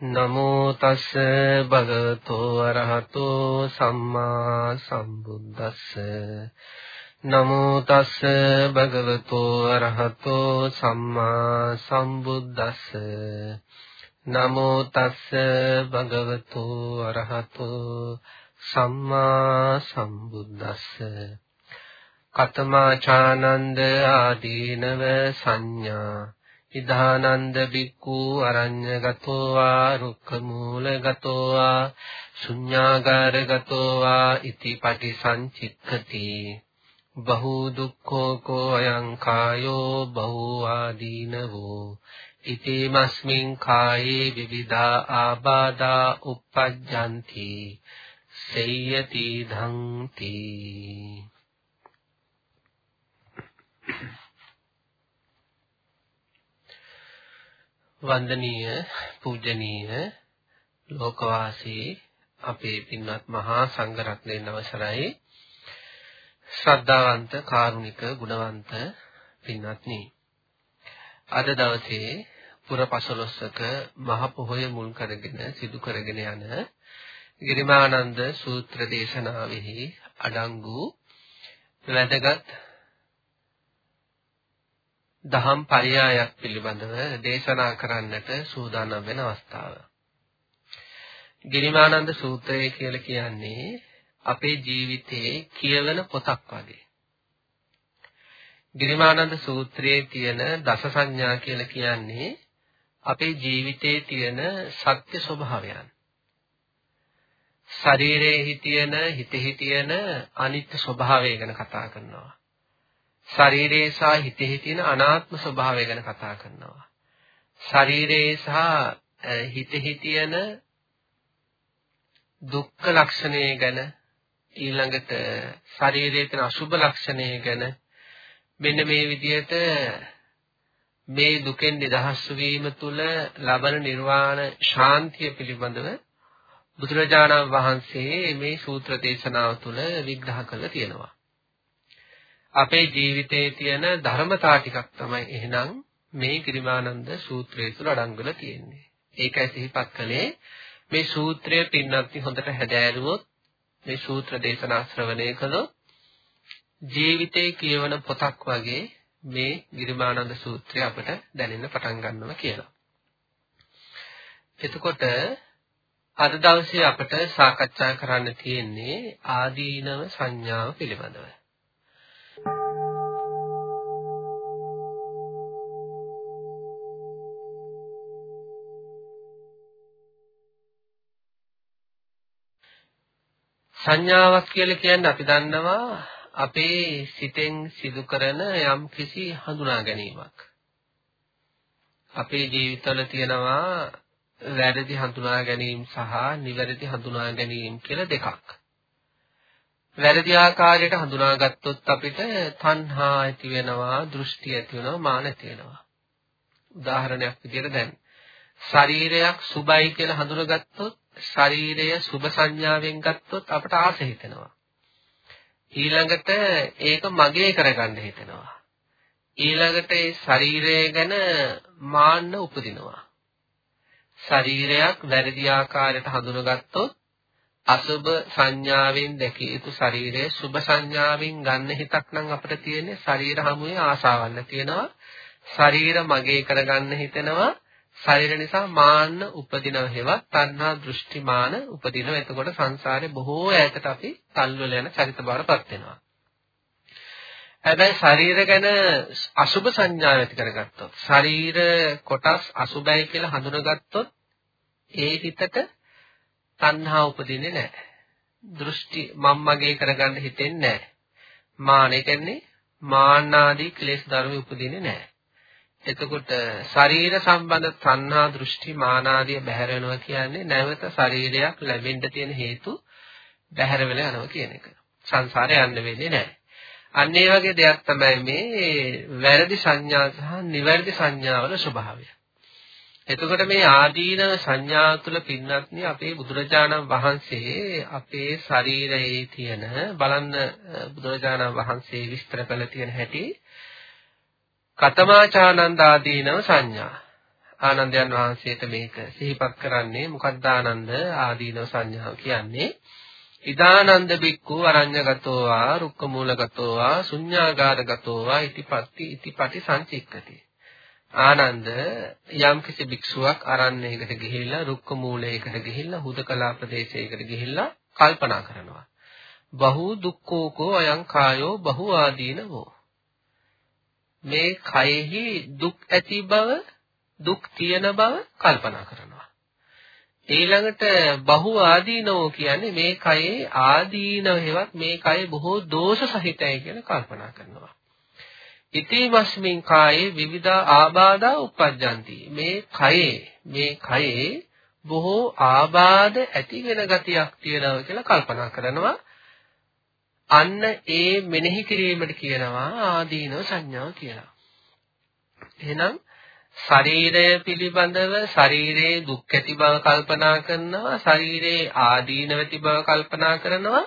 නමෝ තස් භගවතෝ අරහතෝ සම්මා සම්බුද්දස්ස. නමෝ තස් භගවතෝ අරහතෝ සම්මා සම්බුද්දස්ස. නමෝ තස් භගවතෝ අරහතෝ සම්මා සම්බුද්දස්ස. කතමාචානන්ද ආදීනව සංඥා ඉදානන්ද බික්ඛු අරඤ්‍යගතෝ වා රුක්ඛමූලගතෝ වා ශුඤ්ඤාගාරගතෝ වා ඉති පටිසංචික්ඛති. බහු දුක්ඛෝ කෝ අයං කායෝ බහු ආදීනවෝ. ඉති මස්මින් කායේ විවිධා ආබාධා uppajjanti සේයති ධම්ති. වන්දනීය පූජනීය ලෝකවාසී අපේ පින්වත් මහා සංඝරත්නයන් අවසරයි. ශ්‍රද්ධාවන්ත කාරුණික ගුණවන්ත පින්වත්නි. අද දවසේ පුරපසළොස්වක මහ පොහොය මුල් කරගෙන සිදු කරගෙන යන ගිරිමානන්ද සූත්‍ර දේශනාවෙහි අඩංගු වැදගත් දහම් පරයයක් පිළිබඳව දේශනා කරන්නට සූදානම් වෙන අවස්ථාව. ගිරිමානන්ද සූත්‍රය කියලා කියන්නේ අපේ ජීවිතයේ කියවන පොතක් වගේ. ගිරිමානන්ද සූත්‍රයේ තියෙන දස සංඥා කියලා කියන්නේ අපේ ජීවිතයේ තියෙන සත්‍ය ස්වභාවයන්. ශරීරයේ තියෙන හිතෙහි තියෙන අනිත්‍ය ස්වභාවය ගැන කතා කරනවා. ශරීරයේ සහ හිතෙහි තියෙන අනාත්ම ස්වභාවය ගැන කතා කරනවා. ශරීරයේ සහ හිතෙහි තියෙන දුක්ඛ ලක්ෂණය ගැන ඊළඟට ශරීරයේ තියෙන අසුභ ලක්ෂණය ගැන මෙන්න මේ විදිහට මේ දුකෙන් නිදහස් වීම තුළ ලබන නිර්වාණ ශාන්තිය පිළිබඳව බුදුරජාණන් වහන්සේ මේ සූත්‍ර දේශනාව තුළ විග්‍රහ කරලා තියෙනවා. අපේ ජීවිතයේ තියෙන ධර්මතා ටිකක් තමයි එහෙනම් මේ කිරිමානන්ද සූත්‍රය තුළ අඩංගුලා තියෙන්නේ. ඒකයි සිහිපත් කළේ මේ සූත්‍රය පින්නත්ති හොඳට හැදෑරුවොත් මේ සූත්‍ර දේශනා ශ්‍රවණය කළොත් ජීවිතේ කියවන පොතක් වගේ මේ ගිරිමානන්ද සූත්‍රය අපට දැනෙන්න පටන් ගන්නවා කියලා. එතකොට අද දවසේ අපට සාකච්ඡා කරන්න තියෙන්නේ ආදීනව සංඥාව පිළිබඳව. සංඥාවක් කියලා කියන්නේ අපි දන්නවා අපේ සිතෙන් සිදු කරන යම් කිසි හඳුනා ගැනීමක්. අපේ ජීවිතවල තියෙනවා වැරදි හඳුනා ගැනීම සහ නිවැරදි හඳුනා ගැනීම කියලා දෙකක්. වැරදි ආකාරයට හඳුනාගත්තොත් අපිට තණ්හා ඇති වෙනවා, දෘෂ්ටි ඇති වෙනවා, මාන ඇති වෙනවා. උදාහරණයක් විදිහට දැන් ශරීරයක් සුබයි කියලා හඳුනාගත්තොත් ශරීරය සුබ සංඥාවෙන් ගත්තොත් අපට ආස හිතෙනවා. ඊළඟට ඒක මගේ කරගන්න හිතෙනවා. ඊළඟට ඒ ශරීරය ගැන මාන්න උපදිනවා. ශරීරයක් වැරදි ආකාරයට හඳුනගත්තොත් අසුබ සංඥාවෙන් දැකිය යුතු ශරීරය සුබ සංඥාවෙන් ගන්න හිතක් නම් අපිට තියෙන්නේ ශරීර හමුවේ ආසාවල් තියෙනවා. ශරීර මගේ කරගන්න හිතෙනවා. ශරීර නිසා මාන්න උපදිනව හේවත් තණ්හා දෘෂ්ටි මාන උපදිනවා. එතකොට සංසාරේ බොහෝ ඈතට අපි තල්වල යන චරිත බවටපත් වෙනවා. හැබැයි ශරීර ගැන අසුබ සංඥා ඇති කරගත්තොත් ශරීර කොටස් අසුබයි කියලා හඳුනගත්තොත් ඒ හිතට තණ්හා උපදින්නේ නැහැ. දෘෂ්ටි මම මගේ කරගන්න හිතෙන්නේ නැහැ. මාන කියන්නේ මාන්නාදී ක්ලේශ ධර්ම උපදින්නේ නැහැ. එතකොට ශරීර සම්බන්ධ තණ්හා දෘෂ්ටි මානාදිය බැහැර වෙනවා කියන්නේ නැවත ශරීරයක් ලැබෙන්න තියෙන හේතු බැහැර වෙලා යනවා කියන එක. සංසාරේ යන්න වෙන්නේ නැහැ. අන්න ඒ වගේ දෙයක් තමයි මේ වැරදි සංඥා සහ නිවැරදි සංඥාවල ස්වභාවය. එතකොට මේ ආදීනව සංඥා තුළ පින්නත්නි අපේ බුදුරජාණන් වහන්සේ අපේ ශරීරයේ තියෙන බලන්න බුදුරජාණන් වහන්සේ විස්තර කළ තියෙන හැටි කතමාචානන්ද ආදීනව සංඥා. ආනන්දයන් වහන්සේට මේක සිහිපත් කරන්නේ මොකක්ද ආනන්ද ආදීනව සංඥාව කියන්නේ ඉදානන්ද බික්කු අරඤ්‍යගතෝ වා රුක්කමූලගතෝ වා ශුඤ්ඤාගාරගතෝ වා ඉතිපත්ති ඉතිපටි සංචික්කති ආනන්ද යම් කිසි භික්ෂුවක් අරණ්‍යයකට ගිහිල්ලා රුක්ක මූලයකට ගිහිල්ලා හුදකලා ප්‍රදේශයකට ගිහිල්ලා කල්පනා කරනවා. බහු දුක්ඛෝකෝ අයං කායෝ බහු ආදීනවෝ. මේ කයෙහි දුක් ඇති බව දුක් තියෙන බව කල්පනා කරනවා. ඊළඟට බහු ආදීනෝ කියන්නේ මේ කයේ ආදීනව හේවත් මේ කය බොහෝ දෝෂ සහිතයි කියලා කල්පනා කරනවා. ඉතිමස්මින් කායේ විවිධ ආබාධා උප්පජ්ජಂತಿ මේ කයේ මේ කයේ බොහෝ ආබාධ ඇති වෙන ගතියක් තියෙනවා කියලා කල්පනා කරනවා අන්න ඒ මෙනෙහි කිරීමට කියනවා ආදීනව සංඥාව කියලා එහෙනම් ශරීරය පිළිබඳව ශරීරයේ දුක් ඇති බව කල්පනා කරනවා ශරීරයේ ආදීනවති බව කල්පනා කරනවා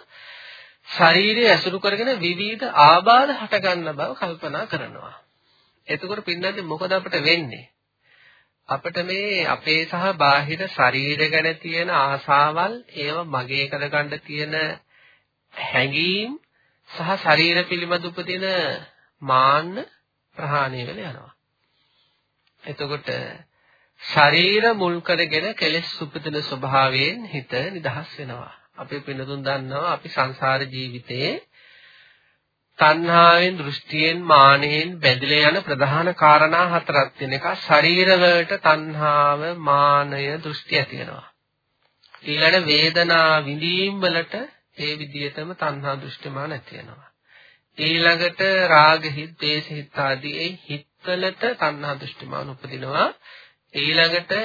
ශරීරය ඇසුරු කරගෙන විවිධ ආබාධ හටගන්න බව කල්පනා කරනවා. එතකොට පින්නන්නේ මොකද අපිට වෙන්නේ? අපිට මේ අපේ සහ බාහිර ශරීර ගැන තියෙන ආසාවල් ඒව මගේ කරගන්න තියෙන හැඟීම් සහ ශරීර පිළිබඳ උපදින මාන්න ප්‍රහාණය වෙලා යනවා. එතකොට ශරීර මුල් කරගෙන කෙලෙස් උපදින ස්වභාවයෙන් හිත නිදහස් වෙනවා. අපේ පින්නතුන් දන්නවා අපි සංසාර ජීවිතයේ තණ්හාවෙන් දෘෂ්ටියෙන් මානෙන් බැඳිලා යන ප්‍රධාන කාරණා හතරක් තියෙන එක ශරීර වලට තණ්හාව මානය දෘෂ්ටි ඇති වෙනවා ඊළඟ වේදනා විඳීම් වලට ඒ විදිහටම තණ්හා දෘෂ්ටිමාන ඇති වෙනවා ඊළඟට රාග හිත් දේශ හිත් ආදී ඒ හිත්වලට තණ්හා දෘෂ්ටිමාන උපදිනවා ඊළඟට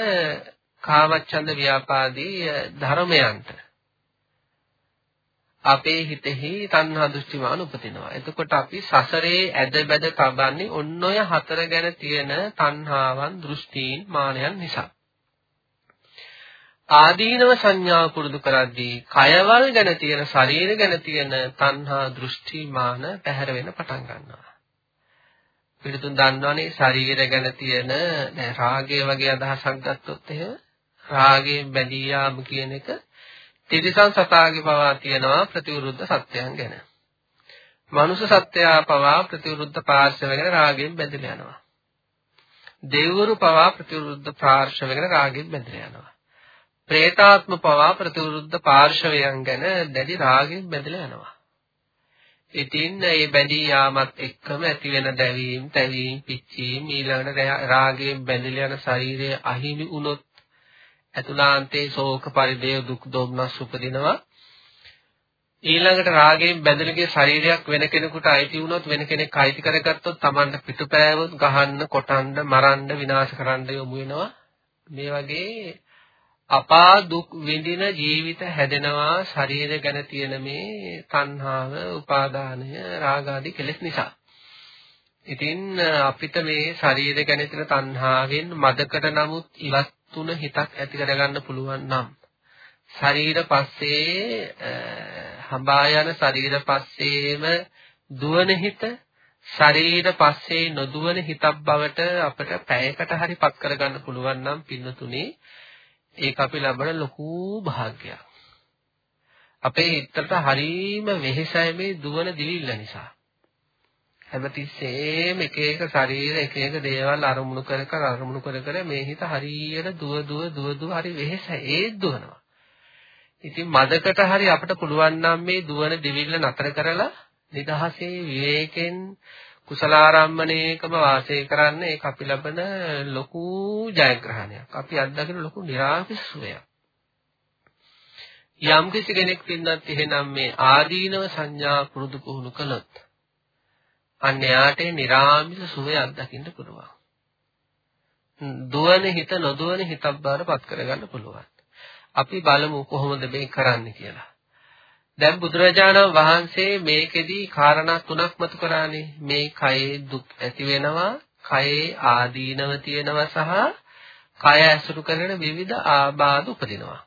කාමච්ඡන්ද ව්‍යාපාදී ධර්මයන්ට අපේ හිතෙහි තණ්හා දෘෂ්ටිමාන උපදිනවා. එතකොට අපි සසරේ ඇද බැද තබන්නේ ඔන්න ඔය හතර ගැන තියෙන තණ්හාවන් දෘෂ්ටීන් මානයන් නිසා. ආදීනව සංඥාව පුරුදු කරද්දී කයවල් ගැන තියෙන ශරීර ගැන තියෙන තණ්හා දෘෂ්ටිමාන පැහැර වෙන පටන් ගන්නවා. පිළිතුන් දන්නවනේ ශරීර ගැන තියෙන දැන් රාගය වගේ අදහසක් ගත්තොත් එහෙම රාගයෙන් බැඳී යාම කියන එක තිරිසන් සතාගේ පවා තියෙනවා ප්‍රතිවිරුද්ධ සත්‍යයන් ගැන. මනුෂ්‍ය සත්‍යයා පවා ප්‍රතිවිරුද්ධ පාර්ශව ගැන රාගයෙන් බැඳලා යනවා. දෙවිවරු පවා ප්‍රතිවිරුද්ධ පාර්ශව ගැන රාගයෙන් බැඳලා යනවා. പ്രേතාත්ම පවා ප්‍රතිවිරුද්ධ පාර්ශවයන් ගැන දැඩි රාගයෙන් බැඳලා යනවා. ඉතින් මේ බැඳී යාමත් එක්කම ඇති වෙන දැවීම්, තැවීම්, පිච්චීම් ඊළඟට රාගයෙන් බැඳලා යන ශරීරයේ අහිමි වුණොත් ඇතුළාන්තයේ ශෝක පරිදේව දුක් දොම්නස් උපදිනවා ඊළඟට රාගයෙන් බැඳෙනගේ ශරීරයක් වෙන කෙනෙකුට අයිති වුණොත් වෙන කෙනෙක් අයිති කරගත්තොත් Tamanට පිටුපෑවොත් ගහන්න කොටන්න මරන්න විනාශ කරන්න යොමු වෙනවා මේ වගේ අපා දුක් විඳින ජීවිත හැදෙනවා ශරීර ගැන තියෙන මේ තණ්හාව උපාදානය රාග ආදී කෙලෙස් නිසා. ඉතින් අපිට මේ ශරීර ගැන තියෙන තණ්හාවෙන් මදකට නමුත් ඉවත් තුන හිතක් ඇති කරගන්න පුළුවන් නම් ශරීර පස්සේ හඹා යන ශරීර පස්සේම දුවන හිත ශරීර පස්සේ නොදුවන හිතක් බවට අපිට පැයකට හරි පත් කරගන්න පුළුවන් නම් පින්නතුනේ ඒක අපි ලබන ලොකු භාග්‍යයක්. අපේ හිතට හරීම වෙහෙසයි මේ දුවන දිවිල්ල නිසා. හැමතිස්සෙම එක එක ශරීර එක එක දේවල් අරමුණු කර කර අරමුණු කර කර මේ හිත හරියට දුව දුව දුව දුව හරි වෙහෙසයි ඒත් දුවනවා. ඉතින් මදකට හරි අපිට පුළුවන් නම් මේ දුවන දිවිල්ල නතර කරලා නිදහසේ විවේකෙන් කුසලාරම්මණයකම වාසය කරන්න ඒක අපි ලබන ලොකු ජයග්‍රහණයක්. අපි අත්දකින ලොකු නිරාමිස සුවයක්. යම් කිසි කෙනෙක් පින්නත් එහෙනම් මේ ආදීනව සංඥා පුරුදු පුහුණු කළොත් අන්න එයාට නිරාමිස සුවය අත්දකින්න පුළුවන්. දුවන හිත නොදුවන හිතක් බවට පත් කරගන්න පුළුවන්. අපි බලමු කොහොමද මේ කරන්නේ කියලා. දැන් බුදුරජාණන් වහන්සේ මේකෙදි කාරණා තුනක් මතු කරානේ. මේ කයේ දුක් ඇති වෙනවා, කයේ ආදීනව තියෙනවා සහ කය ඇසුරු කරගෙන විවිධ ආබාධ උපදිනවා.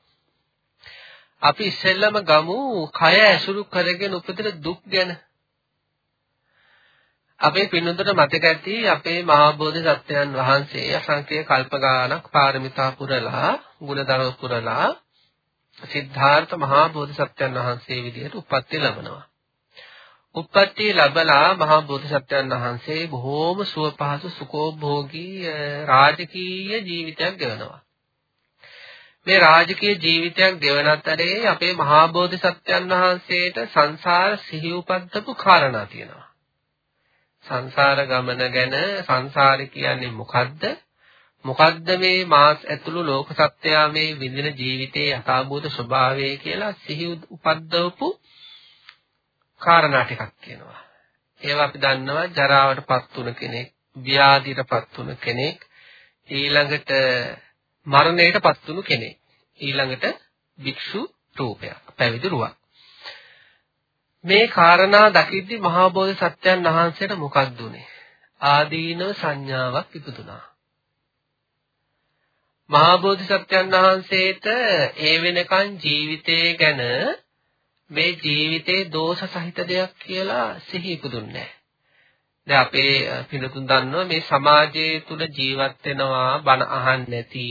අපි ඉස්සෙල්ලම ගමු කය ඇසුරු කරගෙන උපදින දුක් ගැන. අපේ පින්නතුට මතක ඇති අපේ මහා බෝධිසත්වයන් වහන්සේ අසංඛ්‍ය කල්ප ගානක් පාරමිතා පුරලා ගුණධර්ම පුරලා සිද්ධාර්ථ මහා බෝධිසත්වයන් වහන්සේ විදිහට උප්පත්ති ලැබනවා. උප්පත්ති ලැබලා මහා බෝධිසත්වයන් වහන්සේ බොහෝම සුව පහසු සුඛෝභෝගී රාජකීය ජීවිතයක් ගෙවනවා. මේ රාජකීය ජීවිතයක් ගෙවන අතරේ අපේ මහා බෝධිසත්වයන් වහන්සේට සංසාර සිහි උපද්දපු කාරණා තියෙනවා. සංසාර ගමන ගැන සංසාරේ කියන්නේ මොකද්ද? මොකද්ද මේ මාස් ඇතුළු ලෝක සත්‍යයා මේ විඳින ජීවිතයේ යථාභූත ස්වභාවය කියලා සිහි උපද්දවපු කාරණා ටිකක් කියනවා. ඒවා අපි දන්නවා ජරාවටපත් වුණ කෙනෙක්, ව්‍යාධියටපත් වුණ කෙනෙක්, ඊළඟට මරණයටපත් වුණු කෙනෙක්. ඊළඟට භික්ෂු රූපයක්, පැවිදි රුවක්. මේ කාරණා දකිද්දි මහා බෝධිසත්වයන් වහන්සේට මොකක්ද උනේ? ආදීනව සංඥාවක් ඉපදුනා. මහා බෝධිසත්වයන් වහන්සේට ඒ වෙනකන් ජීවිතය ගැන මේ ජීවිතේ දෝෂ සහිත දෙයක් කියලා සිහි ඉපදුන්නේ දැන් අපේ පිළිතුන් දන්නවා මේ සමාජයේ තුල ජීවත් වෙනවා බණ අහන්නේ නැති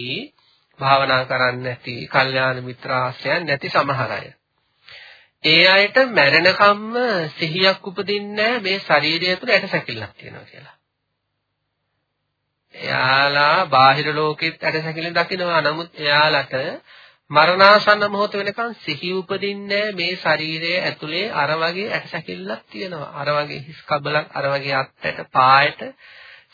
භාවනා කරන්නේ නැති කල්යාණ මිත්‍ර ආශ්‍රයන් නැති සමහර අය. ඒ අයට මැරෙනකම්ම සිහියක් උපදින්නේ මේ ශරීරය තුළ ඇටසැකිල්ලක් තියෙනවා කියලා. එයාලා බාහිර ලෝකෙත් ඇටසැකිල්ල දකිනවා. නමුත් එයාලට මරණාසන්න මොහොත වෙනකන් සිහි උපදින්නේ මේ ශරීරයේ ඇතුලේ අර වගේ ඇටසැකිල්ලක් තියෙනවා. අර වගේ හිස් කබලක්, අර වගේ අත්යට, පායට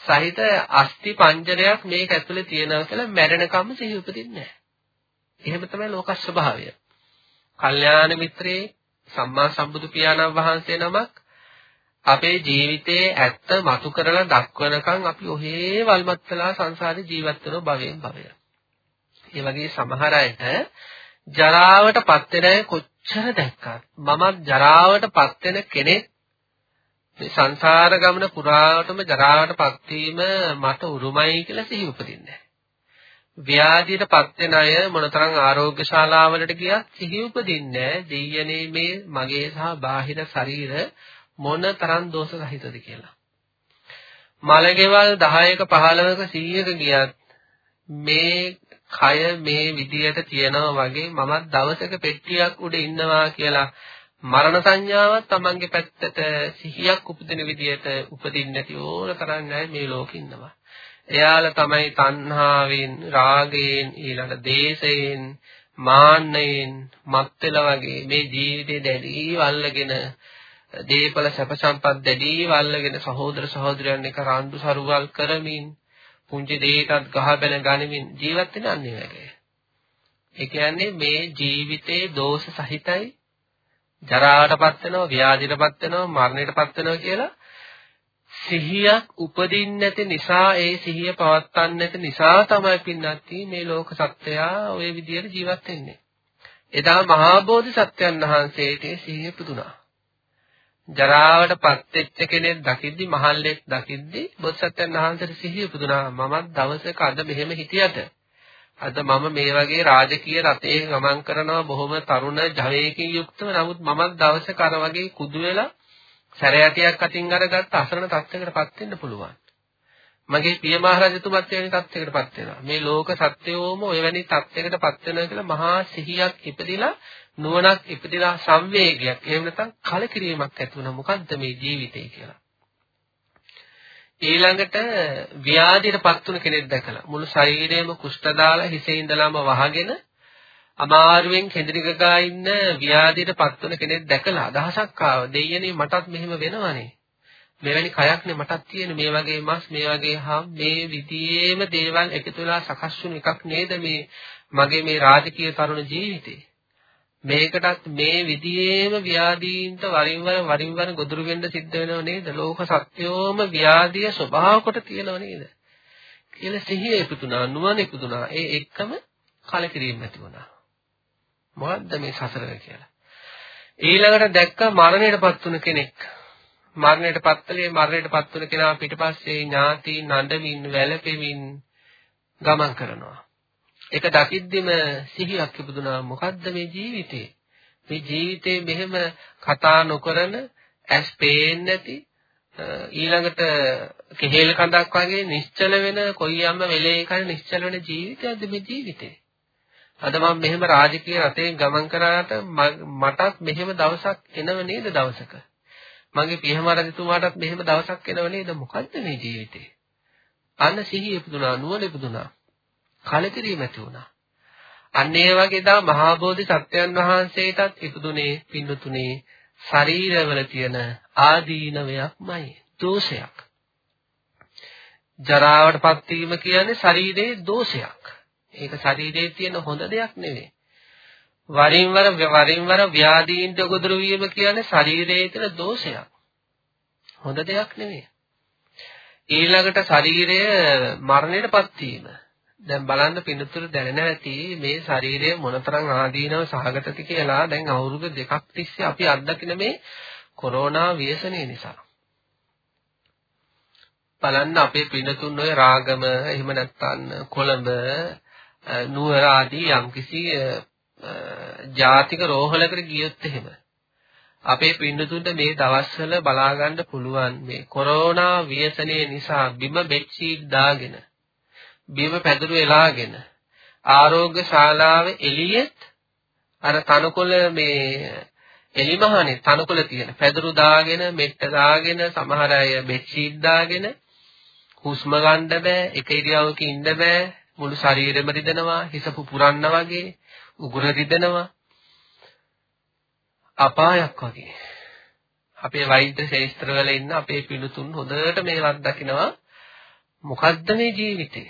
සහිත අස්ති පංජරයක් මේක ඇතුලේ තියෙනවා කියලා මැරෙනකම්ම සිහි උපදින්නේ නැහැ. එහෙම තමයි ලෝක ස්වභාවය. කල්යාණ මිත්‍රේ සම්මා සම්බුදු පියාණන් වහන්සේ නමක් අපේ ජීවිතයේ ඇත්ත මතු කරලා දක්වනකම් අපි ඔහේ වල්මත් වෙලා සංසාරේ ජීවත් වෙන භවයෙන් භවය. ඒ වගේ සමහර අයට ජරාවටපත් වෙන කොච්චර දැක්කත් මමත් ජරාවටපත් වෙන කෙනෙක් මේ සංසාර ගමන පුරාවටම ජරාවටපත් වීම මට උරුමයි කියලා සිහි උපදින්නේ ව්‍යාධියටපත් වෙන අය මොනතරම් ආරෝග්‍ය ශාලාවලට ගියත් සිහි උපදින්නේ දෙයයනේ මේ මගේ සහ බාහිර ශරීර මොන තරම් දෝෂ සහිතද කියලා. මලගෙවල් 10ක 15ක 100ක ගියත් මේ කය මේ විදියට තියනවා වගේ මමත් දවසක පෙට්ටියක් උඩ ඉන්නවා කියලා මරණ සංඥාවක් Tamange පැත්තට සිහියක් උපදින විදියට උපදින්න නැති ඕන තරම් අය මේ ලෝකෙ ඉන්නවා. එයාලා තමයි තණ්හාවෙන්, රාගයෙන්, ඊළඟ දේශයෙන්, මාන්නයෙන් මත් වෙලා වගේ මේ ජීවිතේ දැඩි වල්ලගෙන දීපල සැප සම්පත් දැඩි වල්ලගෙන සහෝදර සහෝදරයන් එක්ක රණ්ඩු සරුවල් කරමින් පුංචි දෙයකටත් ගහ බැන ගනිමින් ජීවත් වෙන අන්නේ වගේ. ඒ කියන්නේ මේ ජීවිතේ දෝෂ සහිතයි ජරාවටපත් වෙනවා, ව්‍යාධියටපත් වෙනවා, මරණයටපත් වෙනවා කියලා සිහියක් උපදින්නේ නැති නිසා ඒ සිහිය පවත්වන්නේ නැති නිසා තමයි පින්නත්ටි මේ ලෝක සත්‍යයා ওই විදියට ජීවත් වෙන්නේ. එදා මහා බෝධිසත්වයන් වහන්සේට සිහිය පුදුනා. ජරාවටපත් වෙච්ච කෙනෙක් දකිද්දි මහල්ලෙක් දකිද්දි බෝධිසත්වයන් වහන්සේට සිහිය පුදුනා. මමත් දවසක අද මෙහෙම හිටියට අද මම මේ වගේ රාජකීය රටේ ගමන් කරනවා බොහොම තරුණ ජවයකින් යුක්තව නමුත් මමත් දවසක අර වගේ කුදු වෙලා සැරයටියක් අතින් අරගත්ත අසරණ තත්යකටපත් වෙන්න පුළුවන්. මගේ පිය මහරජතුමත් එවැනි තත්යකටපත් වෙනවා. මේ ලෝක සත්‍යෝම ඔයවැනි තත්යකටපත් වෙනවා කියලා මහා සිහියක් ඉපදිලා නුවණක් ඉපදිලා සංවේගයක්. එහෙම නැත්නම් කලකිරීමක් ඇති වුණා. මොකද්ද මේ ජීවිතය කියලා. ඊළඟට ව්‍යාධියටපත් වුණ කෙනෙක් දැකලා මුළු ශරීරයම කුෂ්ඨ දාලා හිසේ ඉඳලාම වහගෙන අමාරුවෙන් කෙඳිරිගගා ඉන්න ව්‍යාධියට පත්වන කෙනෙක් දැකලා අදහසක් ආවා. දෙයියනේ මටත් මෙහෙම වෙනවනේ. මෙවැනි කයක්නේ මටත් තියෙන මේ වගේ මස් මේ වගේ හම් මේ විදියේම දේවල් එකතු වෙලා සකස් වුණු එකක් නේද මේ මගේ මේ රාජකීය තරුණ ජීවිතේ? මේකටත් මේ විදියේම ව්‍යාධීන්ට වරින් වර වරින් වර ගොදුරු වෙන්න සිද්ධ වෙනව නේද ලෝක සත්‍යෝම ව්‍යාධිය ස්වභාව කොට තියෙනව නේද කියලා සිහිය ඉපදුනා නුවණ ඉපදුනා ඒ එක්කම කලකිරීම ඇති වුණා මොකද්ද මේ සසර කියලා. ඊළඟට දැක්ක මරණයටපත් වුණ කෙනෙක්. මරණයටපත්ලේ මරණයටපත් වුණ කෙනා පිටිපස්සේ ඥාති නඩමින් වැළපෙමින් ගමන් කරනවා. ඒක දකිද්දිම සිහියක් ඉපදුනා මොකද්ද මේ ජීවිතේ? මේ ජීවිතේ මෙහෙම කතා නොකරන ඇස් පේන්නේ නැති ඊළඟට කෙහෙල් කඳක් වගේ නිශ්චල වෙන කොයියම්ම වෙලේ එකයි නිශ්චල වෙන ජීවිතයක්ද මේ ජීවිතේ. අද මම මෙහෙම රාජකීය රටේ ගමන් කරාට මටත් මෙහෙම දවසක් එනව නේද දවසක. මගේ පියහම රජතුමාටත් මෙහෙම දවසක් එනව නේද මොකද්ද මේ ජීවිතේ? අන්න සිහිය ඉපදුනා නුවණ ඉපදුනා. කලකිරීම ඇති වුණා. අන්න ඒ වගේ දා මහා බෝධි සත්වයන් වහන්සේටත් ඉපදුනේ පින්නතුනේ ශරීරවල තියෙන ආදීනවයක්මයි දෝෂයක්. ජරාවටපත් වීම කියන්නේ ශරීරයේ දෝෂයක්. ඒක ශරීරයේ තියෙන හොඳ දෙයක් නෙවෙයි. වරින් වර වරින් වර ව්‍යාධීන්ට ගොදුරු වීම කියන්නේ ශරීරයේ තියෙන දෝෂයක්. හොඳ දෙයක් නෙවෙයි. ඊළඟට ශරීරය මරණයටපත් වීම. දැන් බලන්න පින්නතුරු දැනෙන ඇති මේ ශරීරය මොනතරම් ආදීනව සහගතද කියලා දැන් අවුරුදු දෙකක් තිස්සේ අපි අත්දකින මේ කොරෝනා ව්‍යසනය නිසා. බලන්න අපේ පින්නතුන් ඔය රාගම එහෙම නැත්නම් කොළඹ නුවර ආදී යම්කිසි ජාතික රෝහලකට ගියොත් එහෙම අපේ පින්නතුන්ට මේ දවස්වල බලා ගන්න පුළුවන් මේ කොරෝනා ව්‍යසනයේ නිසා බිම බෙඩ්ෂීට් දාගෙන බිම පැදුරු එලාගෙන ආරෝග්‍ය ශාලාවේ එළියෙත් අර තනකොළ මේ එලිමහනේ තනකොළ තියෙන පැදුරු දාගෙන මෙට්ට දාගෙන සමහර අය බෙඩ්ෂීට් දාගෙන හුස්ම ගන්න බෑ එක ඉරියව්වක ඉන්න බෑ මුළු ශරීරෙම රිදෙනවා හිස පුපුරන්න වගේ උගුර රිදෙනවා. අපායක් වගේ. අපේ වෛද්‍ය ශාස්ත්‍රවල ඉන්න අපේ පිණුතුන් හොඳට මේවත් දකිනවා. මොකද්ද මේ ජීවිතේ?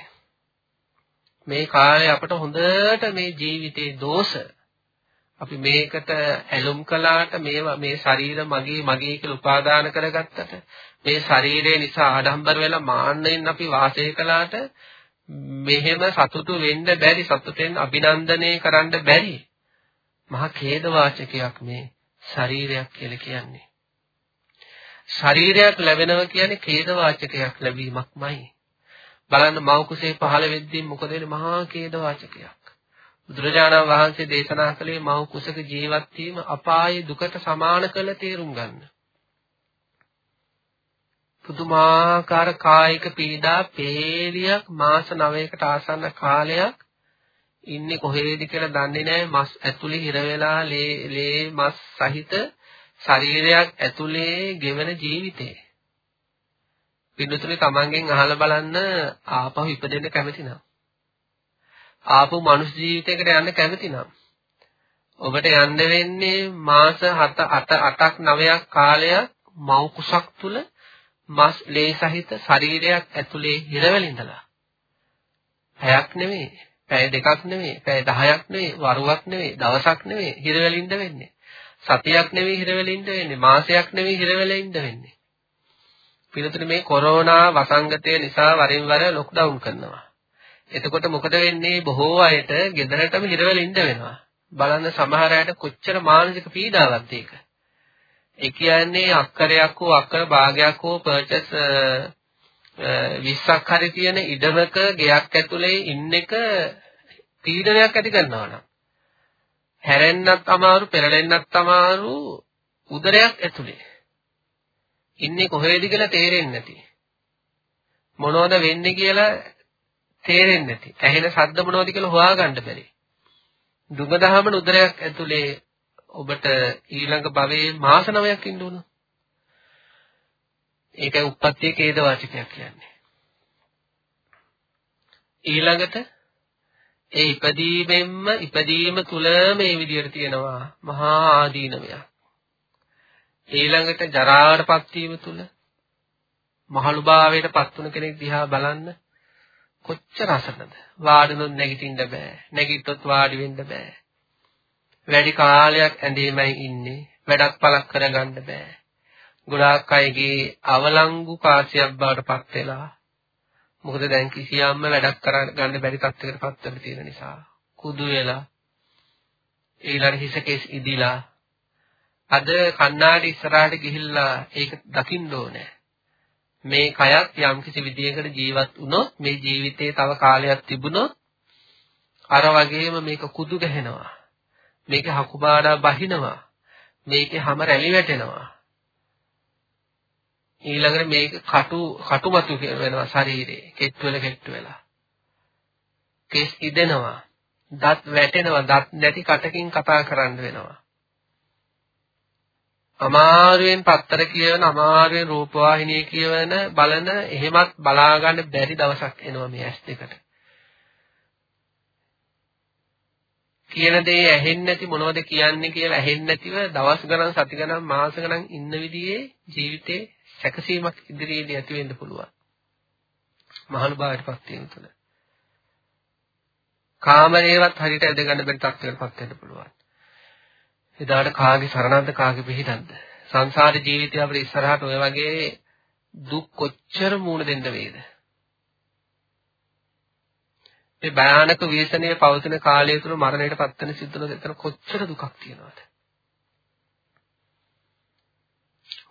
මේ කාලේ අපට හොඳට මේ ජීවිතේ දෝෂ අපි මේකට ඇලුම් කළාට මේවා මේ ශරීර මගේ මගේ කියලා උපාදාන කරගත්තට මේ ශරීරය නිසා ආඩම්බර වෙලා මාන්නෙන් අපි වාසය කළාට මෙහෙම සතුටු වෙන්න බැරි සතුටෙන් අභිනන්දනය කරන්න බැරි මහා ඛේද වාචකයක් මේ ශරීරයක් කියලා කියන්නේ. ශරීරයක් ලැබෙනවා කියන්නේ ඛේද වාචකයක් ලැබීමක්මයි. බලන්න මව් කුසේ පහළ වෙද්දී මොකද වෙන්නේ මහා ඛේද වාචකයක් බුදුරජාණන් වහන්සේ දේශනා කළේ මව් කුසක ජීවත් වීම අපායේ දුකට සමාන කළ තේරුම් ගන්න. පුදුමාකාර කායික පීඩා පේලියක් මාස 9කට ආසන්න කාලයක් ඉන්නේ කොහෙද කියලා දන්නේ නැහැ මස් ඇතුලේ හිර වෙලා ලේ මස් සහිත ශරීරයක් ඇතුලේ ගෙවන ජීවිතේ. පින්නතුනේ තමන්ගෙන් අහලා බලන්න ආපහු ඉපදෙන්න කැමති නම් ආපු මනුස්ස ජීවිතයකට යන්න කැමති නම් ඔබට යන්න වෙන්නේ මාස 7 8 8ක් 9ක් කාලයක් මව් කුසක් තුල මස් ලේ සහිත ශරීරයක් ඇතුලේ හිරවලින්දලා. පැයක් නෙමෙයි, පැය දෙකක් නෙමෙයි, පැය 10ක් නෙමෙයි, වරුවක් නෙමෙයි, දවසක් නෙමෙයි හිරවලින්ද වෙන්නේ. සතියක් නෙමෙයි හිරවලින්ද වෙන්නේ, මාසයක් නෙමෙයි හිරවලින්ද වෙන්නේ. පිළිතුරු මේ කොරෝනා වසංගතය නිසා වරින් වර ලොක්ඩවුන් කරනවා. එතකොට මොකද වෙන්නේ බොහෝ අයට ගෙදරටම හිරවෙලා ඉන්න වෙනවා. බලන්න සමහර අයට කොච්චර මානසික පීඩාවක්ද ඒක. ඒ කියන්නේ අක්කරයක් හෝ අක්කර භාගයක් හෝ පර්චේස් 20ක් හරි තියෙන ඉඩමක ගෙයක් ඇතුලේ ඉන්න එක පීඩනයක් ඇති කරනවා නම් හැරෙන්නත් අමාරු පෙරලෙන්නත් අමාරු උදරයක් ඇතුලේ ඉන්නේ කොහෙද කියලා තේරෙන්නේ නැති මොනවද වෙන්නේ කියලා තේරෙන්නේ නැති. ඇහෙන ශබ්ද මොනවද කියලා හොයාගන්න බැරි. දුක දහමන උදරයක් ඇතුලේ ඔබට ඊළඟ භවයේ මාස 9ක් ඉන්න උන. ඒකයි උප්පත්තියේ කේද වාචකයක් කියන්නේ. ඊළඟට ඒ ඉපදීමෙන්ම ඉපදීම තුල මේ විදියට තියෙනවා මහා ආදීනමයක්. ඊළඟට ජරාවටපත් වීම තුල මහලු භාවයටපත් වුණ කෙනෙක් දිහා බලන්න කොච්චර අසරණද? වාඩිනොත් නැගිටින්න බෑ. නැගිට්ටොත් වාඩි වෙන්න බෑ. වැඩි කාලයක් ඇඳේමයි ඉන්නේ. වැඩක් පලක් කරගන්න බෑ. ගොඩාක් අයගේ අවලංගු කාසියක් බවට පත් වෙලා මොකද දැන් කිසියම්ම වැඩක් කරගන්න බැරි තත්යකට පත් වෙලා තියෙන නිසා. කුදු වෙලා ඊළඟ හිසකේස් ඉදිලා අද කන්නාඩි ඉස්සරහට ගිහිල්ලා ඒක දකින්න ඕනේ මේ කයත් යම්කිසි විදියකට ජීවත් වුණොත් මේ ජීවිතේ තව කාලයක් තිබුණොත් අර වගේම මේක කුදු ගැහෙනවා. මේක හකුබාඩා බහිනවා. මේකේ හැම රැලි වැටෙනවා. ඊළඟට මේක කටු කටුමතු වෙනවා ශරීරේ කෙට්ටු වෙලා කෙට්ටු වෙලා කෙස් ඉදෙනවා දත් වැටෙනවා දත් නැති කටකින් කතා කරන්න වෙනවා අමාරුවෙන් පත්තර කියවන අමාරුවෙන් රූපවාහිනිය කියවන බලන එහෙමත් බලා ගන්න බැරි දවසක් එනවා මේ ඇස් දෙකට. කියන දේ ඇහෙන්නේ නැති මොනවද කියන්නේ කියලා ඇහෙන්නේ නැතිව දවස් ගණන් සති ගණන් මාස ගණන් ඉන්න විදිහේ ජීවිතේ සැකසීමක් ඉදිරියේදී ඇති වෙන්න පුළුවන්. මහනුභාවයටපත් වීම තුළ. කාමරේවත් හරියට ඇද ගන්න බැරි තත්ත්වයකටපත් වෙන්න පුළුවන්. එදාට කාගේ සරණක්ද කාගේ පිහිටක්ද? සංසාර ජීවිතය අපිට ඉස්සරහට ඔය වගේ දුක් කොච්චර මුණ දෙන්න වේද? මේ භයානක ව්‍යසනයේ පවතින කාලය තුල මරණයට පත්වෙන සිද්ධුන එතන කොච්චර දුකක් තියෙනවද?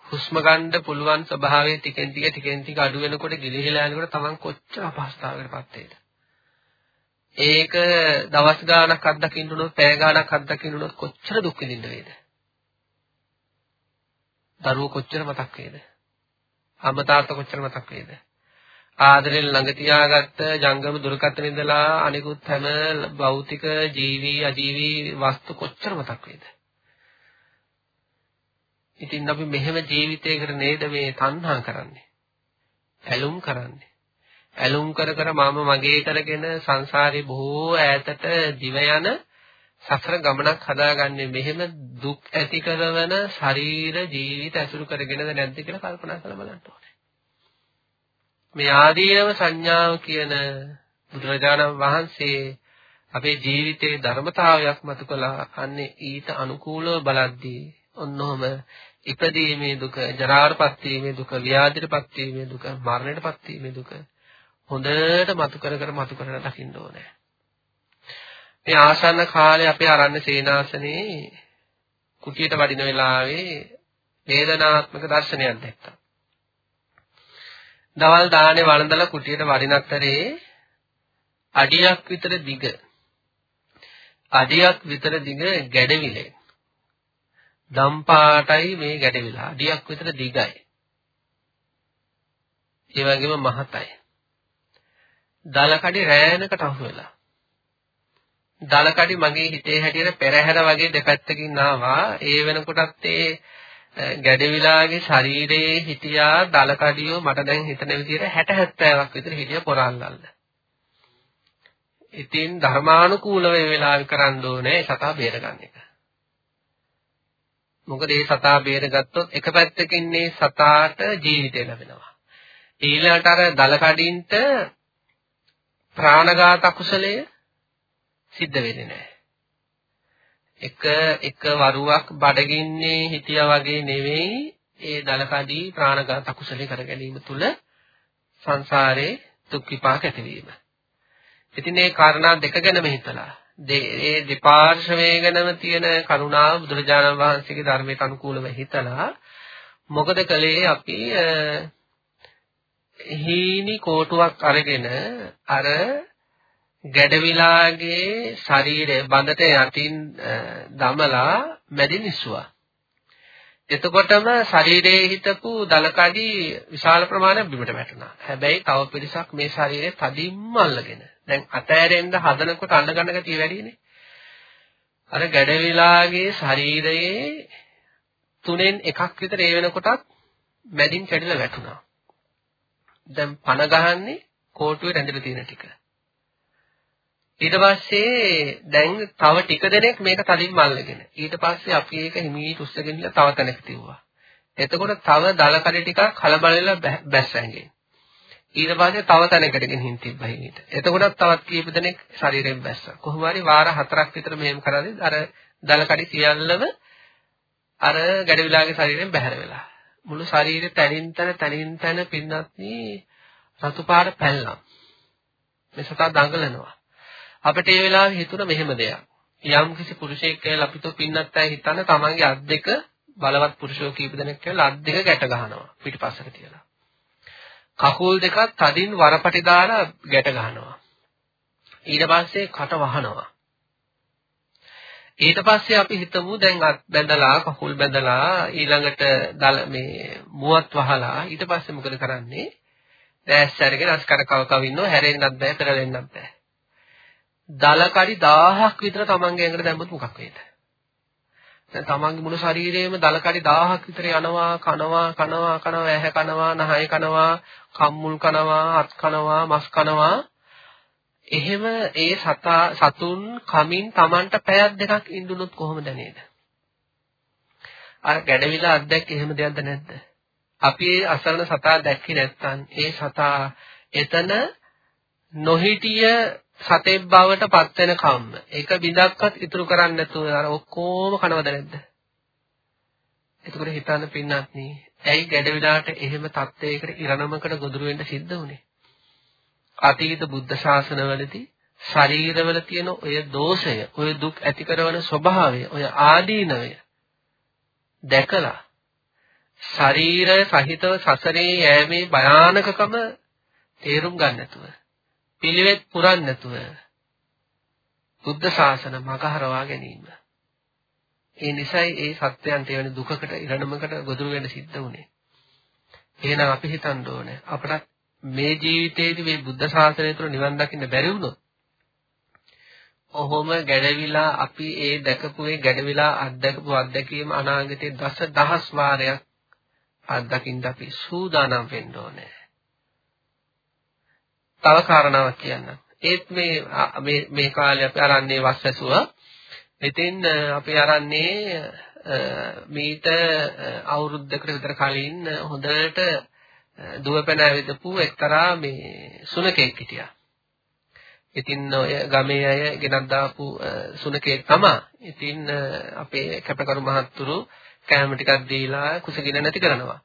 හුස්ම ගන්න පුළුවන් ස්වභාවයේ ටිකෙන් ටික ටිකෙන් ටික අඩු වෙනකොට ගිලිහිලා යනකොට Taman කොච්චර අපහසුතාවයකටපත් වේද? ඒක දවස් ගාණක් අත්දකින්න උනොත් පැය ගාණක් අත්දකින්න උනොත් කොච්චර දුක් විඳින්න වේද? දරුවෝ කොච්චර මතක් වේද? අම්මා තාත්තා කොච්චර මතක් වේද? ආදරෙන් ළඟ තියාගත්ත ජංගම දුරකථන ඉඳලා අනිකුත් හැම භෞතික ජීවි අජීවි වස්තු කොච්චර මතක් වේද? ඉතින් අපි මෙහෙම ජීවිතයකට නේද මේ තණ්හා කරන්නේ? ඇලුම් කරන්නේ? ඇලුම් කර කර මම මගේ කරගෙන සංසාරේ බොහෝ ඈතට දිව යන සසර ගමනක් හදාගන්නේ මෙහෙම දුක් ඇති කරන ශරීර ජීවිත ඇසුරු කරගෙනද නැද්ද කියලා කල්පනා කරලා බලන්න ඕනේ. මේ ආදීනව සංඥාව කියන බුදුරජාණන් වහන්සේ අපේ ජීවිතයේ ධර්මතාවයක් මතු කළා. අන්නේ ඊට අනුකූලව බලද්දී ඔන්නෝම ඉපදීමේ දුක, ජරාවටපත් වීමේ දුක, ව්‍යාධියටපත් වීමේ දුක, මරණයටපත් වීමේ දුක හොඳට මතු කර කර මතු කරලා දකින්න ඕනේ. මේ ආසන්න කාලේ අපේ ආරණ්‍ය සේනාසනේ කුටියට වඩින වෙලාවේ වේදනාත්මක දර්ශනයක් දැක්කා. දවල් දානේ වළඳලා කුටියට වඩින අතරේ අඩියක් විතර දිග අඩියක් විතර දිග ගැඩවිලේ දම් පාටයි මේ ගැඩවිල අඩියක් විතර දිගයි ඒ වගේම මහතයි දලකඩි රෑනකට අහු වෙලා. දලකඩි මගේ හිතේ හැටියට පෙරහැර වගේ දෙපැත්තකින් ආවා. ඒ වෙනකොටත් ඒ ගැඩවිලාගේ ශරීරයේ හිටියා දලකඩියෝ මට දැන් හිතන විදිහට 60 70ක් විතර හිටිය පොරල්ලල්ල. ඉතින් ධර්මානුකූලව මේ වෙලාවේ කරන්න ඕනේ සතා බේරගන්න එක. මොකද මේ සතා බේරගත්තොත් එක පැත්තකින් මේ සතාට ජීවිතය ලැබෙනවා. ඊළඟට අර දලකඩින්ට ප්‍රාණඝාත අකුසලය සිද්ධ වෙන්නේ නැහැ. එක එක වරුවක් බඩගින්නේ හිටියා වගේ නෙවෙයි ඒ දලකඩී ප්‍රාණඝාත අකුසලේ කර ගැනීම තුල සංසාරේ දුක් විපාක ඇතිවීම. ඉතින් මේ කාරණා දෙක ගැනම හිතලා ඒ දෙපාර්ශවයේ ගැනම තියෙන කරුණාව බුදුරජාණන් වහන්සේගේ ධර්මයට අනුකූලව හිතලා මොකද කළේ අපි හීනි කෝටුවක් අරගෙන අර ගැඩවිලාගේ ශරීරය බඳට යටින් දමලා මැදින් ඉස්සුවා. එතකොටම ශරීරයේ හිටපු දලකඩි විශාල ප්‍රමාණයක් බිමට වැටුණා. හැබැයි තව පිරිසක් මේ ශරීරය තදින්ම අල්ලගෙන. දැන් අතෑරෙන්න හදනකොට අල්ල ගන්න ගතිය වැඩිනේ. අර ගැඩවිලාගේ ශරීරයේ තුනෙන් එකක් විතර ඒ වෙනකොටත් මැදින් කැඩිලා වැටුණා. දැන් පණ ගහන්නේ කෝටුවේ රැඳිලා තියෙන ටික. ඊට පස්සේ දැන් තව ටික දෙනෙක් මේක තදින්ම අල්ලගෙන. ඊට පස්සේ අපි ඒක හිමීට උස්සගෙන ඉන්න තව තැනක තියුවා. එතකොට තව දල කඩේ ටිකක් කලබලලා බැස්සැංගේ. ඊට පස්සේ තව තැනකට ගෙනින් තිබ්බා හිමීට. එතකොටත් තවත් කීප දෙනෙක් ශරීරයෙන් බැස්සා. කොහොම හරි වාර හතරක් විතර මෙහෙම කරද්දී අර දල කඩේ සියල්ලම අර ගැඩවිලාගේ ශරීරයෙන් බැහැර වෙලා. මුළු ශරීරේ තනින් තන තනින් තන පින්නත්නි රතු පාට පැල්ලම්. මේ සතා දඟලනවා. අපිට ඒ වෙලාවේ හිතුණ මෙහෙම දෙයක්. යම් කිසි පුරුෂයෙක් කියලා අපිට පින්නත් අය හිතන තමන්ගේ අත් දෙක බලවත් පුරුෂයෝ කීප දෙනෙක් කියලා අත් දෙක ගැට ගන්නවා පිටිපස්සට තියලා. කකුල් දෙකක් තදින් වරපටි දාලා ගැට ගන්නවා. ඊට පස්සේ කට වහනවා. ඊට පස්සේ අපි හිතමු දැන් අත් බැඳලා කකුල් බැඳලා ඊළඟට දල මේ මුවත් වහලා ඊට පස්සේ මොකද කරන්නේ? දැස් අරගෙන අස්කර කව කව ඉන්නව හැරෙන්නත් බෑ පෙරලෙන්නත් බෑ. දල කඩි 1000ක් විතර තමන්ගේ ඇඟට දැම්මොත් මොකක් වෙයිද? දැන් තමන්ගේ මුළු ශරීරයේම දල කඩි 1000ක් විතර යනවා කනවා කනවා කනවා ඇහැ කනවා නහය කනවා කම්මුල් කනවා අත් කනවා මස් කනවා එහෙම ඒ සතා සතුන් කමින් Tamanට පැයක් දෙකක් ඉඳුනොත් කොහොමද නේද? අර ගැඩවිලා අත්දැක් එහෙම දෙයක්ද නැද්ද? අපි ඒ අසරණ සතා දැක්කේ නැත්නම් ඒ සතා එතන නොහිටිය සතෙක් බවට පත් වෙන කම්ම ඒක බිඳක්වත් ඉතුරු කරන්නේ නැතුව අර ඔක්කොම කනවද නැද්ද? එතකොට හිතන්න පින්නත් නේ ඇයි ගැඩවිලාට එහෙම තත්ත්වයකට ඉරණමකට ගොදුරු වෙන්න සිද්ධ වුනේ? අතීත බුද්ධ ශාසනවලදී ශරීරවල තියෙන ඔය දෝෂය, ඔය දුක් ඇති කරන ස්වභාවය, ඔය ආදීනවය දැකලා ශරීරය සහිතව සසරේ යෑමේ භයානකකම තේරුම් ගන්න නැතුව පිළිවෙත් පුරන්නේ නැතුව බුද්ධ ශාසන මගහරවා ගැනීම. ඒ නිසයි ඒ සත්‍යයන්ට එවැනි දුකකට ඉරණමකට ගොදුරු වෙන්න සිද්ධ වුනේ. එහෙනම් අපි හිතන්න ඕනේ අපට මේ ජීවිතේදී මේ බුද්ධ ශාසනය තුළ නිවන් දකින්න බැරි වුණොත් ඔහොම ගැඩවිලා අපි ඒ දැකපු ඒ ගැඩවිලා අත්දකපු අත්දැකීම අනාගතේ දස දහස් වාරයක් අත්දකින්න අපි සූදානම් වෙන්න ඕනේ. තව කාරණාවක් කියන්නම්. ඒත් මේ මේ මේ කාලේ අපි අරන්නේ වස්සසුව. ඉතින් අපි අරන්නේ මීට අවුරුද්දකට විතර කලින් හොඳට දුවපැන ඇවිදපු එක්තරා මේ සුනකෙක් හිටියා. ඉතින් ඔය ගමේ අය ගෙනත් දාපු සුනකෙක් තමයි. ඉතින් අපේ කැපකරු මහත්තුරු කෑම ටිකක් දීලා කුසගින නැති කරනවා.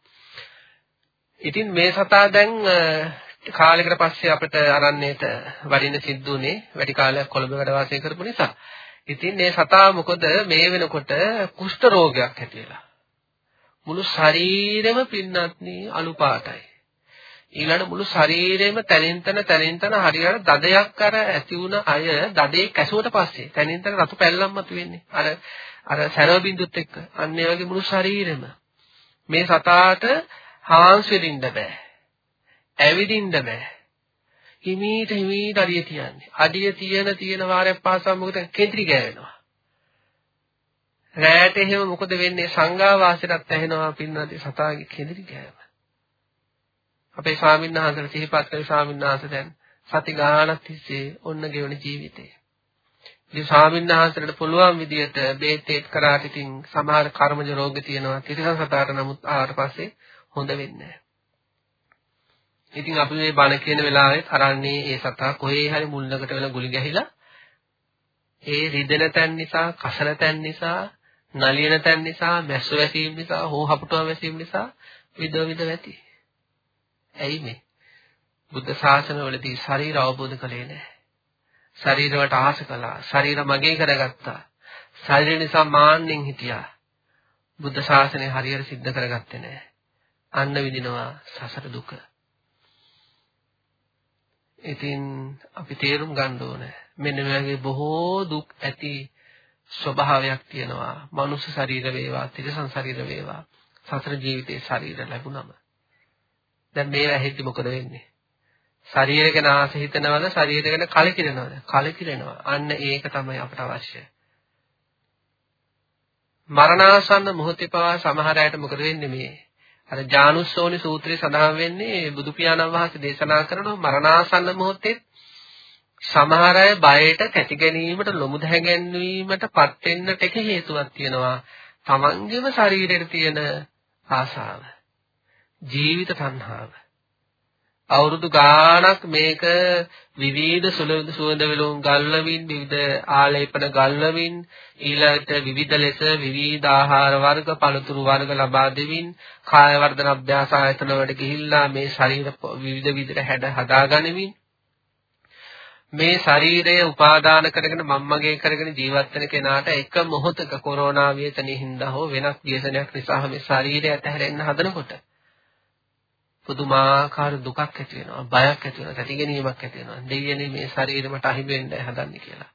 ඉතින් මේ සතා දැන් කාලයකට පස්සේ අපිට අරන්නේට වඩින්න සිද්ධ උනේ වැඩි කාලයක් කොළඹ වැඩ වාසය කරපු නිසා. ඉතින් මේ සතා මොකද මේ වෙනකොට කුෂ්ඨ රෝගයක් ඇති වෙලා. මුළු ශරීරෙම පින්නත්නි අලු පාටයි. ඊළඟ මුළු ශරීරෙම තනින් තන තනින් තන හරියට දදයක් අර ඇති වුණ අය දඩේ කැසුවට පස්සේ තනින් තන රතු පැල්ලම් මතුවෙන්නේ. අර අර සැරව බින්දුත් එක්ක. අන්න ඒ වගේ මුළු ශරීරෙම මේ සතාට හාන්ස් වෙන්න බෑ. ඇවිදින්න බෑ. හිමීට හිමීට අඩිය තියන්නේ. අඩිය තියෙන තියෙන වාරයක් පාසා මොකද කෙන්ත්‍රි ගෑවෙනවා. රැයට එහෙම මොකද වෙන්නේ සංඝා වාසයටත් ඇහෙනවා පින්නදී සතාගේ කෙඳිරි ගෑම. අපේ ස්වාමීන් වහන්සේට සිහිපත් කළ ස්වාමීන් වහන්සේ දැන් සති ගාණක් තිස්සේ ඔන්න ගෙවන ජීවිතේ. ඉතින් ස්වාමීන් වහන්සේට පුළුවන් විදියට බේත් ඒත් කරාට ඉතින් සමහර කර්මජ රෝග තියෙනවා. තිරසන් සතාට නමුත් ආවට පස්සේ හොඳ වෙන්නේ නැහැ. ඉතින් අපි මේ බණ කියන වෙලාවේ තරන්නේ ඒ සතා කොහේ හරි මුල්ලකට වෙලා ගුලි ගැහිලා ඒ රිදෙන තැන් නිසා, කසන තැන් නිසා නලියන තැන් නිසා, මැස්ස වැසීම නිසා, හෝ හපුටුව වැසීම නිසා විද විද වැටි. ඇයි මේ? බුද්ධ ශාසනවලදී ශරීර අවබෝධ කළේ නැහැ. ශරීරවට ආස කළා. ශරීර මගේ කරගත්තා. ශරීර නිසා මාන්නෙන් හිටියා. බුද්ධ ශාසනය හරියට සිද්ධ කරගත්තේ නැහැ. අන්න විඳිනවා සසර දුක. ඉතින් අපි තේරුම් ගන්න ඕනේ මෙන්න මේ වගේ බොහෝ දුක් ඇති ස්වභාවයක් තියෙනවා. මනුෂ්‍ය ශරීර වේවා, තිරිසන් ශරීර වේවා, සතර ජීවිතේ ශරීර ලැබුණම. දැන් මේ ඇහෙද්දි මොකද වෙන්නේ? ශරීරය ගැන ආස හිතනවද? ශරීරය ගැන කලකිරෙනවද? කලකිරෙනවා. අන්න ඒක තමයි අපට අවශ්‍ය. මරණාසන්න මොහොතේ පවා සමහර අයට මොකද වෙන්නේ මේ? අර ජානුස්සෝනි සූත්‍රයේ සඳහන් වෙන්නේ බුදු පියාණන් වහන්සේ දේශනා කරන මරණාසන්න මොහොතේ සමහර අය බයට කැටි ගැනීමට ලොමු දැහැගැන්වීමට පත් වෙන්නට එක හේතුවක් තියෙනවා. තමන්ගේම ශරීරයේ තියෙන ආසාව. ජීවිත තණ්හාව. අවුරුදු ගාණක් මේක විවිධ සුළඳ සුවඳ විලවුන් ගල්වමින් විවිධ ආලේපන ගල්වමින් ඊළඟට විවිධ ලෙස විවිධ ආහාර වර්ග පළතුරු වර්ග ලබා දෙමින් කාය වර්ධන අභ්‍යාස ආයතන වලට ගිහිල්ලා මේ ශරීර විවිධ විදිහට හැඩ හදාගනිමින් මේ ශරීරය උපාදාන කරගෙන මම්මගේ කරගෙන ජීවත් වෙන කෙනාට එක මොහොතක කොරෝනා වේතනෙ හින්දා හෝ වෙනස් ව්‍යසනයක් නිසා මේ ශරීරය ඇතහැරෙන්න හදනකොට පුදුමාකාර දුකක් ඇති වෙනවා බයක් ඇති වෙනවා තැතිගැනීමක් ඇති වෙනවා දෙයියනේ මේ ශරීරෙ මට අහිමි වෙන්න හදන්නේ කියලා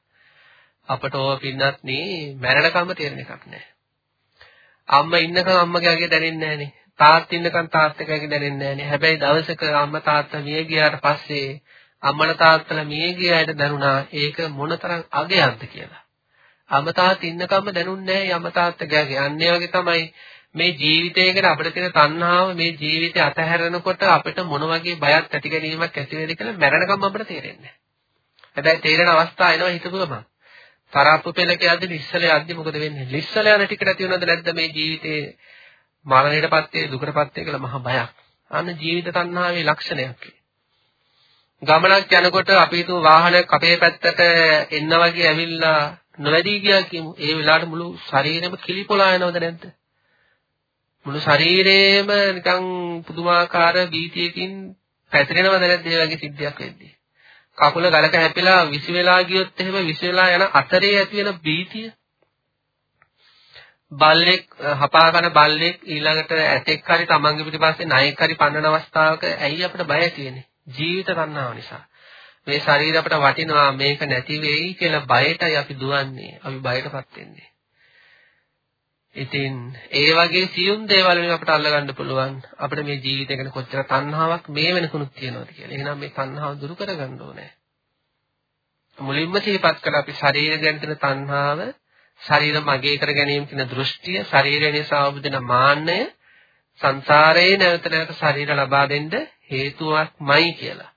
අපට ඕව පින්නත් නේ මැරෙනකම්ම තේරෙන එකක් නෑ. අම්මා ඉන්නකම් අම්මගේ අගේ දැනෙන්නේ නෑනේ. තාත්තා ඉන්නකම් තාත්තගේ අගේ දැනෙන්නේ නෑනේ. හැබැයි දවසක අම්මා තාත්තා මිය ගියාට පස්සේ අම්මලා තාත්තලා මිය ගියාට දැනුණා ඒක මොනතරම් අගයක්ද කියලා. අම්මා තාත්තා ඉන්නකම්ම දැනුන්නේ නෑ අම්මා තාත්තගේ අගේ. අන්නේ වගේ තමයි මේ ජීවිතයකට අපිට තියෙන තණ්හාව මේ ජීවිතය අතහැරෙනකොට අපිට මොන වගේ බයක් ඇති ගැනීමක් ඇති වෙයිද කියලා මැරෙනකම් අපිට තේරෙන්නේ නැහැ. හැබැයි තේරෙන අවස්ථා එනවා හිතපු ගමන්. තරප්පු පෙළක යද්දි ලිස්සල යද්දි මොකද වෙන්නේ? ලිස්සල යන ටිකට ඇති වෙනවද නැද්ද මේ ජීවිතේ මරණයටපත් වේ දුකටපත් වේ කියලා මහ බයක්. අන්න ජීවිත තණ්හාවේ ලක්ෂණයක්. ගමනක් යනකොට අපි හිතුව වාහනයක් අපේ පැත්තට එන්න වගේ ඇවිල්ලා නොවැදී ගියා කියමු. ඒ වෙලාවට මුළු ශරීරෙම කිලිපොලා යනවද නැද්ද? මුළු ශරීරේම නිකන් පුදුමාකාර බීතියකින් පැතිරෙනවද නැද්ද ඒ වගේ සිද්ධියක් වෙද්දී. කකුල ගලක හැපිලා විසි වෙලා ගියොත් එහෙම විසි වෙලා යන අතරේ ඇති වෙන බීතිය බල්ලෙක් හපා කරන බල්ලෙක් ඊළඟට ඇතෙක් හරි තමන්ගේ පිටිපස්සේ නයෙක් හරි පන්නන අවස්ථාවක ඇයි අපිට බය තියෙන්නේ ජීවිත තණ්හාව නිසා මේ ශරීර අපිට වටිනවා මේක නැති වෙයි කියලා බයටයි අපි දුවන්නේ අපි බයටපත් වෙන්නේ ඉතින් ඒ වගේ සියුම් දේවල් වලින් අපිට අල්ලගන්න පුළුවන් අපිට මේ ජීවිතය ගැන කොච්චර තණ්හාවක් මේ වෙනකුණුත් තියෙනවද කියලා. එහෙනම් මේ තණ්හාව දුරු කරගන්න ඕනේ. මුලින්ම සිහිපත් කළ අපි ශරීරය ගැන තියෙන තණ්හාව, ශරීර මගේ කර ගැනීම කියන දෘෂ්ටිය, ශරීරය නිසා උපදින මාන්නය සංසාරේ නැවත නැවත ශරීර ලබා දෙන්න හේතුවක්මයි කියලා.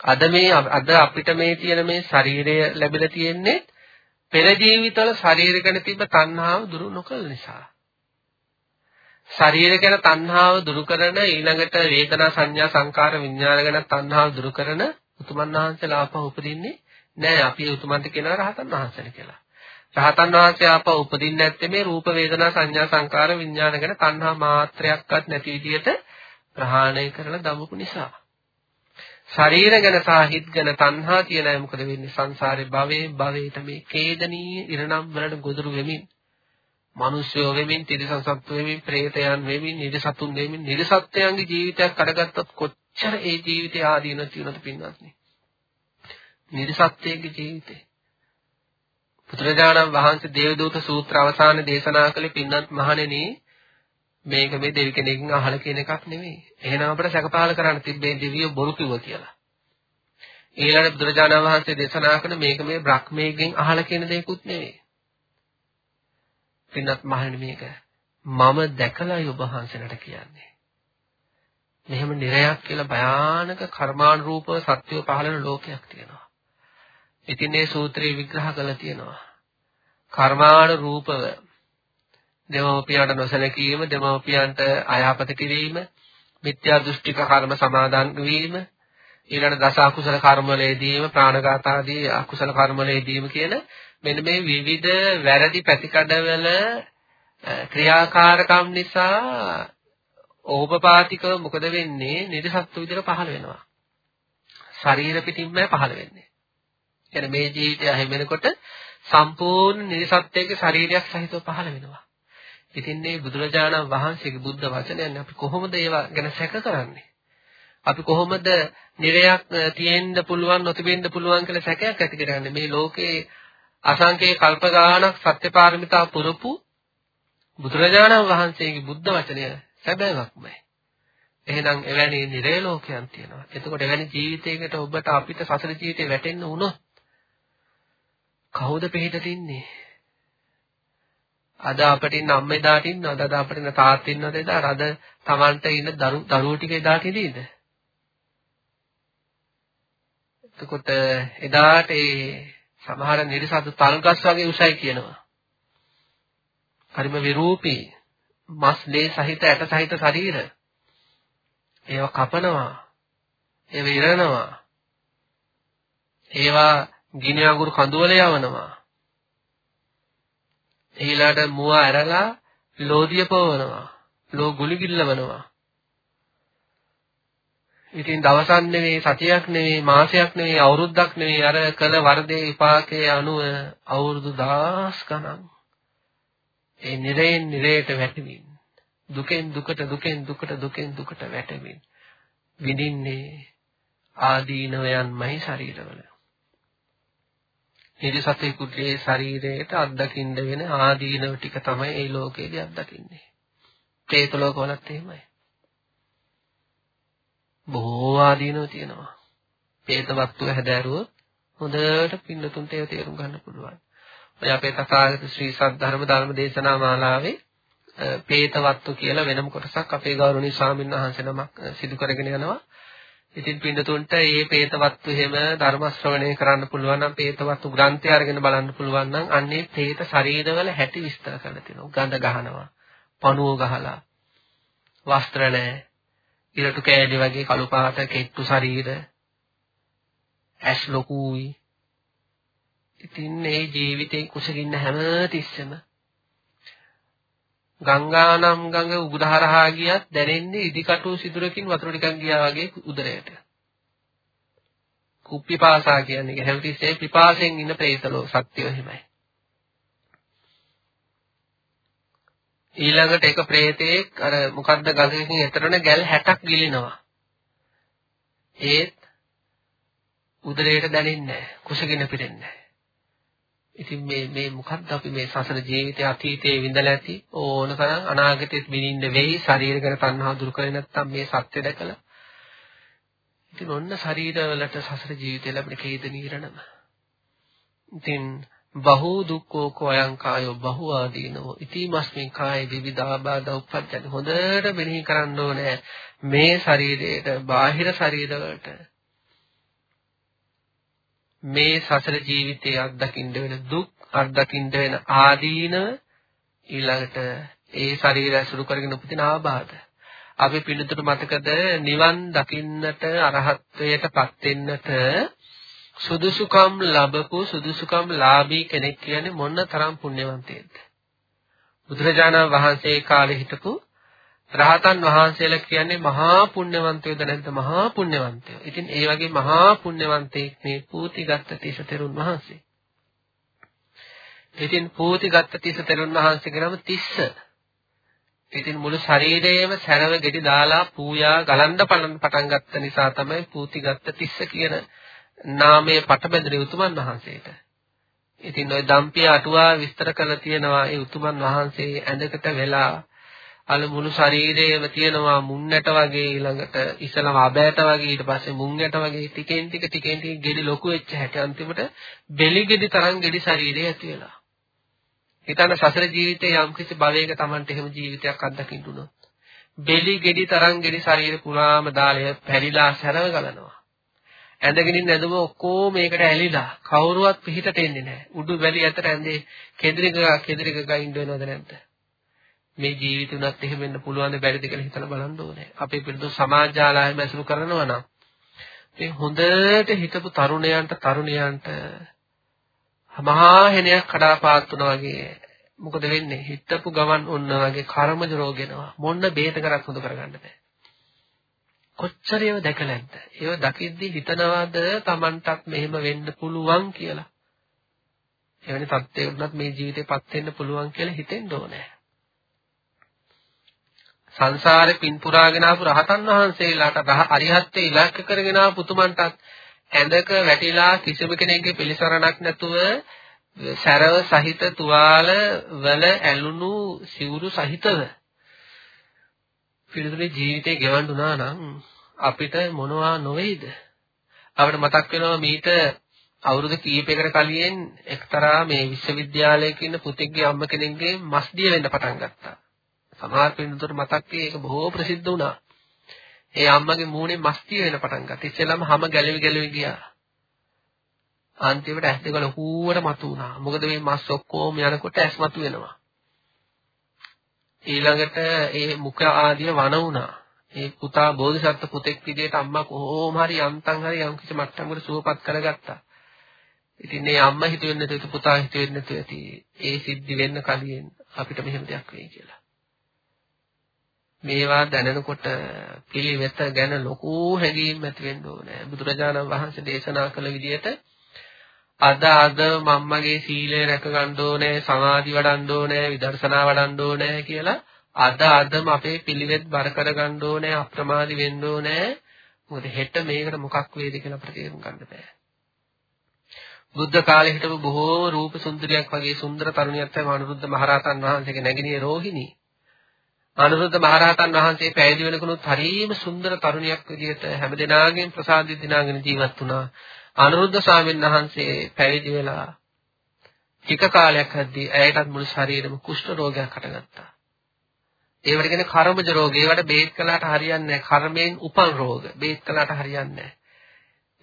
අද මේ අද අපිට මේ තියෙන මේ ශරීරය ලැබිලා තියෙන්නේ පෙර ජීවිතවල ශරීර ගැන තිබ්බ තණ්හාව දුරු නොකළ නිසා. ශරීර ගැන තණ්හාව දුරු කරන ඊළඟට වේදනා සංඥා සංකාර විඥාන ගැන තණ්හාව දුරු කරන උතුමන් වහන්සේලා ආපහු උපදින්නේ නෑ අපි උතුමන්ට කියනවා රහතන් වහන්සේලා කියලා. රහතන් වහන්සේ ආපහු උපදින්නේ නැත්තේ මේ රූප වේදනා සංඥා සංකාර විඥාන ගැන තණ්හා මාත්‍රයක්වත් නැති විදියට ප්‍රහාණය කරලා දමපු නිසා. ශරීර ගැන සහ හිත ගැන තණ්හා කියන අය මොකද වෙන්නේ? සංසාරේ භවයේ භවයට මේ කේදනීය ඉරණම් වලට ගොදුරු වෙමින් මිනිස්යෝ වෙමින් තිරිසන් සත්තු වෙමින් പ്രേතයන් වෙමින් නිර්සතුන් වෙමින් නිර්සත්ත්වයන්ගේ ජීවිතයක් අඩගත්තොත් කොච්චර ඒ ජීවිතය ආදීන තියෙනවද පින්වත්නි? නිර්සත්ත්වයේ ජීවිතේ පුත්‍රජානන් වහන්සේ දේවදූත සූත්‍ර අවසානයේ දේශනා කළේ පින්වත් මහණෙනි මේක මේ දෙවි කෙනෙක්ගෙන් අහලා කියන එකක් නෙමෙයි. එහෙනම් අපිට සැකපහල කරන්න තිබ්බේ දෙවියෝ බොරු කිව්වා කියලා. ඊළඟ බුදුරජාණන් වහන්සේ දේශනා කරන මේක මේ බ්‍රහ්මයෙන් අහලා කියන දෙයක්ුත් නෙමෙයි. පින්නත් මහණෙනි මේක මම දැකලායි ඔබ වහන්සේලට කියන්නේ. මෙහෙම නිරයක් කියලා භයානක කර්මානුරූපව සත්‍යව පහළන ලෝකයක් තියෙනවා. ඉතින් මේ සූත්‍රය විග්‍රහ කරලා තියෙනවා. කර්මානුරූපව දෙමව්පියන්ට නොසැලකීම, දෙමව්පියන්ට අයහපත කිරීම, මිත්‍යා දෘෂ්ටික කර්ම සමාදන් වීම, ඊළඟ දස අකුසල කර්මවලදීම, ප්‍රාණඝාත ආදී අකුසල කර්මවලදීම කියන මෙන්න මේ විවිධ වැරදි පැතිකඩවල ක්‍රියාකාරකම් නිසා ඕපපාතිකව මොකද වෙන්නේ? නිර්සත්තු විදිහට පහළ වෙනවා. ශරීර පිටින්ම පහළ වෙන්නේ. එන මේ ජීවිතය හැමෙනකොට සම්පූර්ණ නිර්සත්ත්වයේ ශරීරයක් සහිතව පහළ වෙනවා. ඉතින් මේ බුදුරජාණන් වහන්සේගේ බුද්ධ වචනයන් අපි කොහොමද ඒවා ගැන සැක කරන්නේ? අපි කොහොමද නිරයක් තියෙන්න පුළුවන් නොතිබෙන්න පුළුවන් කියලා සැකයක් ඇති කරන්නේ? මේ ලෝකේ අසංකේ කල්ප ගානක් සත්‍යපාරමිතා පුරපු බුදුරජාණන් වහන්සේගේ බුද්ධ වචනය සැබෑවක්මයි. එහෙනම් එවැනි නිරේ ලෝකයන් තියෙනවා. එතකොට එවැනි ජීවිතයකට ඔබට අපිට සසර ජීවිතේ වැටෙන්න වුණොත් කවුද පිළිහිට තින්නේ? අද අපිට ඉන්න අම්මේ දාට ඉන්නවද? අද අපිට ඉන්න තාත්තා ඉන්නවද එදා? අද Tamanta ඉන්න දරුවෝ ටික එදාට ඉදීද? එතකොට එදාට ඒ සමහර නිර්සතු තල්ගස් වගේ උසයි කියනවා. හරිම විරූපී මස් ලේ සහිත ඇට සහිත ශරීර. ඒවා කපනවා. ඒවා ඉරනවා. ඒවා ගිනි අඟුරු කඳුවල යවනවා. ඊළාට මුව ඇරලා ලෝදිය පවනවා. ලෝ ගුලි ගිල්ලවනවා. ඉතින් දවසක් නෙවෙයි සතියක් නෙවෙයි මාසයක් නෙවෙයි අවුරුද්දක් නෙවෙයි අර කළ වර්ධේ විපාකයේ අනුව අවුරුදු දහස් ගණන් ඒ නිරයෙන් නිරයට වැටෙමින් දුකෙන් දුකට දුකෙන් දුකට දුකෙන් දුකට වැටෙමින් විඳින්නේ ආදීනවයන්මයි ශරීරවල නිරිසතෙකුගේ ශරීරයට අත්දකින්න වෙන ආදීනව ටික තමයි ඒ ලෝකයේදී අත්දකින්නේ. ප්‍රේත ලෝකවලත් එහෙමයි. බොහෝ ආදීනව තියෙනවා. ප්‍රේත වස්තුව හැදෑරුවොත් හොඳට පින්නතුන්ට ඒව තේරුම් ගන්න පුළුවන්. ඔය අපේ තථාගත ශ්‍රී සද්ධර්ම ධර්ම දේශනා මාලාවේ ප්‍රේත වස්තු කියලා වෙනම කොටසක් අපේ ගෞරවනීය ස්වාමීන් වහන්සේ නමක් සිදු කරගෙන යනවා. ඉතින් පින්නතුන්ට මේ പ്രേතවත්තු එහෙම ධර්ම ශ්‍රවණය කරන්න පුළුවන් නම් പ്രേතවත්තු ග්‍රන්ථය අරගෙන බලන්න පුළුවන් නම් අන්නේ പ്രേත ශරීරවල හැටි විස්තර කරලා තියෙනවා. ගඳ ගහනවා, පණුව ගහලා, වස්ත්‍ර නැහැ, ඉරටු කෑලි වගේ කළු පාට කෙට්ටු ශරීර, ඇස් ලොකුයි. ඉතින් මේ ජීවිතේ කුසගින්න හැම තිස්සෙම ගංගානම් ගඟ උගුරහරහා ගියත් දැනෙන්නේ ඉදිකටු සිදුරකින් වතුර ටිකක් ගියා වගේ උදරයට. කුප්පිපාසා කියන්නේ හැමතිස්සෙම පිපාසයෙන් ඉන්න ප්‍රේතලෝ සත්‍යය එහෙමයි. ඊළඟට එක ප්‍රේතෙක් අර මොකද්ද ගඟකින් එතරන ගැල් 60ක් ගිලිනවා. ඒත් උදරයට දැනෙන්නේ නැහැ. කුසගින්න පිරෙන්නේ නැහැ. ඉතින් මේ මේ මොකද්ද අපි මේ සසර ජීවිතයේ අතීතයේ විඳලා ඇති? ඕන තරම් අනාගතෙත් විඳින්න වෙයි ශරීර ගැන තණ්හා දුරු කරේ නැත්නම් මේ සත්‍ය දැකලා. ඉතින් ඔන්න ශරීරවලට සසර ජීවිතය ලැබෙන කේද නීරණම. ඉතින් බහු දුක්ඛෝ කෝයං කායෝ බහු ආදීනෝ. ඉතිමස්මින් කාය විවිධාබාධ උප්පජ්ජති හොඳට මෙනෙහි කරන්න ඕනේ. මේ ශරීරයට බාහිර ශරීරවලට මේ සසර ජීවිතයේ අත්දකින්න වෙන දුක් අත්දකින්න වෙන ආදීන ඊළඟට ඒ ශරීරය සුරු කරගෙන උපදින ආබාධ. අපි පිළිතුරු මතකද නිවන් දකින්නට අරහත්ත්වයටපත් වෙන්නට සුදුසුකම් ලැබපු සුදුසුකම් ලාභී කෙනෙක් කියන්නේ මොන තරම් පුණ්‍යවන්තයෙක්ද? බුදුරජාණන් වහන්සේ කාලේ හිටපු රහතන් වහන්සේලා කියන්නේ මහා පුණ්‍යවන්තයෝද නැද්ද මහා පුණ්‍යවන්තයෝ. ඉතින් ඒ වගේ මහා පුණ්‍යවන්තයෙක් මේ පූතිගත් තිස තෙරුන් වහන්සේ. ඉතින් පූතිගත් තිස තෙරුන් වහන්සේගේ නම තිස්ස. ඉතින් මුළු ශරීරයේම සැරව ගෙඩි දාලා පූජා ගලන්න පටන් ගත්ත නිසා තමයි පූතිගත් තිස්ස කියන නාමයේ පටබැඳෙන උතුමන් වහන්සේට. ඉතින් ওই දම්පිය අටුවා විස්තර කරලා තියෙනවා ඒ උතුමන් වහන්සේ ඇඳකට වෙලා අල මුළු ශරීරයේම තියෙනවා මුන්නට වගේ ඊළඟට ඉස්සලම අබෑට වගේ ඊට පස්සේ මුංගට වගේ ටිකෙන් ටික ටිකෙන් ටික ගෙඩි ලොකු වෙච්ච හැටි අන්තිමට බෙලි ගෙඩි තරම් ගෙඩි ශරීරය ඇති වෙලා. හිතන්න සසර ජීවිතේ යම්කිසි භවයක Tamanට එහෙම ජීවිතයක් අත්දකින්න උනොත්. බෙලි ගෙඩි තරම් ගෙඩි ශරීර පුරාම දාලය පැරිලා සැරව ගලනවා. ඇඳගෙන ඉන්න ඇඳුම ඔක්කොම මේකට ඇලිලා කවුරුවත් පිහිටට එන්නේ නැහැ. උඩු වැලි අතර ඇඳේ කෙදිරික කෙදිරික ගයින්න වෙනවද නැද්ද? මේ ජීවිතේ උනත් එහෙම වෙන්න පුළුවන් බැරිද කියලා හිතලා බලන්න ඕනේ. අපේ පිළිතුරු සමාජාලායෙම ඇසුරු කරනවා නම් මේ හොඳට හිතපු තරුණයන්ට තරුණියන්ට මහා හෙනයක් කඩාපාත් වුණා වගේ මොකද වෙන්නේ? හිතපු ගමන් ඔන්න වගේ කර්මජ රෝගෙනවා. මොන්න බේත කරක් හොඳ කරගන්න බෑ. කොච්චර ඒව දැකලා නැද්ද? ඒව දකිද්දි හිතනවාද Tamanටත් මෙහෙම වෙන්න පුළුවන් කියලා. එවැනි තත්ත්වයකට මේ ජීවිතේපත් වෙන්න පුළුවන් කියලා හිතෙන්න ඕනේ. සංසාරේ පින් පුරාගෙන ආපු රහතන් වහන්සේලාට අරිහත්ත්වේ ඉලක්ක කරගෙන ආපු පුතුමන්ටත් ඇඳක වැටිලා කිසිම කෙනෙක්ගේ පිළිසරණක් නැතුව සැරව සහිත තුවාල වල ඇලුණු සිවුරු සහිතව පිළිතුරේ ජීවිතේ ගෙවන්නුනා නම් අපිට මොනවා නොවේද? අපිට මතක් වෙනවා මීට අවුරුදු කීපයකට කලින් එක්තරා මේ විශ්වවිද්‍යාලයක ඉන්න පුතෙක්ගේ අම්ම කෙනෙක්ගේ මස් දිය වෙන්න පටන් ගත්තා. සමහර පින්නතොට මතක් ඒක බොහෝ ප්‍රසිද්ධ වුණා. ඒ අම්මගේ මූණේ මස්තිය වෙන පටන් ගත්තා. ඉස්සෙල්ලාම හැම ගැලවි ගැලවි ගියා. අන්තිමට ඇස් දෙක ලොකුවට මතු වුණා. මොකද මේ මස් ඔක්කොම යනකොට ඇස් මතු වෙනවා. ඊළඟට ඒ මුඛ ආදිය වන වුණා. ඒ පුතා බෝධිසත්ව පුතෙක් විදිහට අම්මා කොහොම හරි යන්තම් හරි යම් කිසි මට්ටමකට සුවපත් කරගත්තා. ඉතින් මේ අම්මා හිතුවේ නැතුව පුතා හිතුවේ නැතුව ඇති ඒ සිද්ධි වෙන්න කලින් අපිට මෙහෙම දෙයක් වෙයි කියලා. මේවා දැනනකොට පිළිවෙත ගැන ලොකු හැඟීම් ඇති වෙන්න ඕනේ. බුදුරජාණන් වහන්සේ දේශනා කළ විදිහට අද අද මම්මගේ සීලය රැක ගන්න ඕනේ, සමාධි වඩන්න ඕනේ, විදර්ශනා වඩන්න ඕනේ කියලා අද අදම අපේ පිළිවෙත් බර කර ගන්න ඕනේ, අප්‍රමාදී වෙන්න ඕනේ. මොකද හෙට මේකට මොකක් වේද කියලා අපිට තේරුම් ගන්න බෑ. බුද්ධ කාලේ හිටපු බොහෝ රූප සුන්දරියක් වගේ සුන්දර තරුණියක් තමයි අනුරුද්ධ මහරහතන් වහන්සේගේ නැගිනිය රෝහිණී. අනුරුද්ධ මහරහතන් වහන්සේ පැවිදි වෙනකනුත් හරිම සුන්දර තරුණියක් විදිහට හැමදෙනාගෙන් ප්‍රසාදිත දිනාගෙන ජීවත් වුණා. අනුරුද්ධ ස්වාමීන් වහන්සේ පැවිදි වෙලා ටික කාලයක් යද්දී ඇයටත් මුළු ශරීරෙම කුෂ්ඨ රෝගයක් හටගත්තා. ඒවට කියන්නේ කර්මජ රෝග. ඒවට බේත් කළාට හරියන්නේ නැහැ. කර්මයෙන් උපන් රෝග. බේත් කළාට හරියන්නේ නැහැ.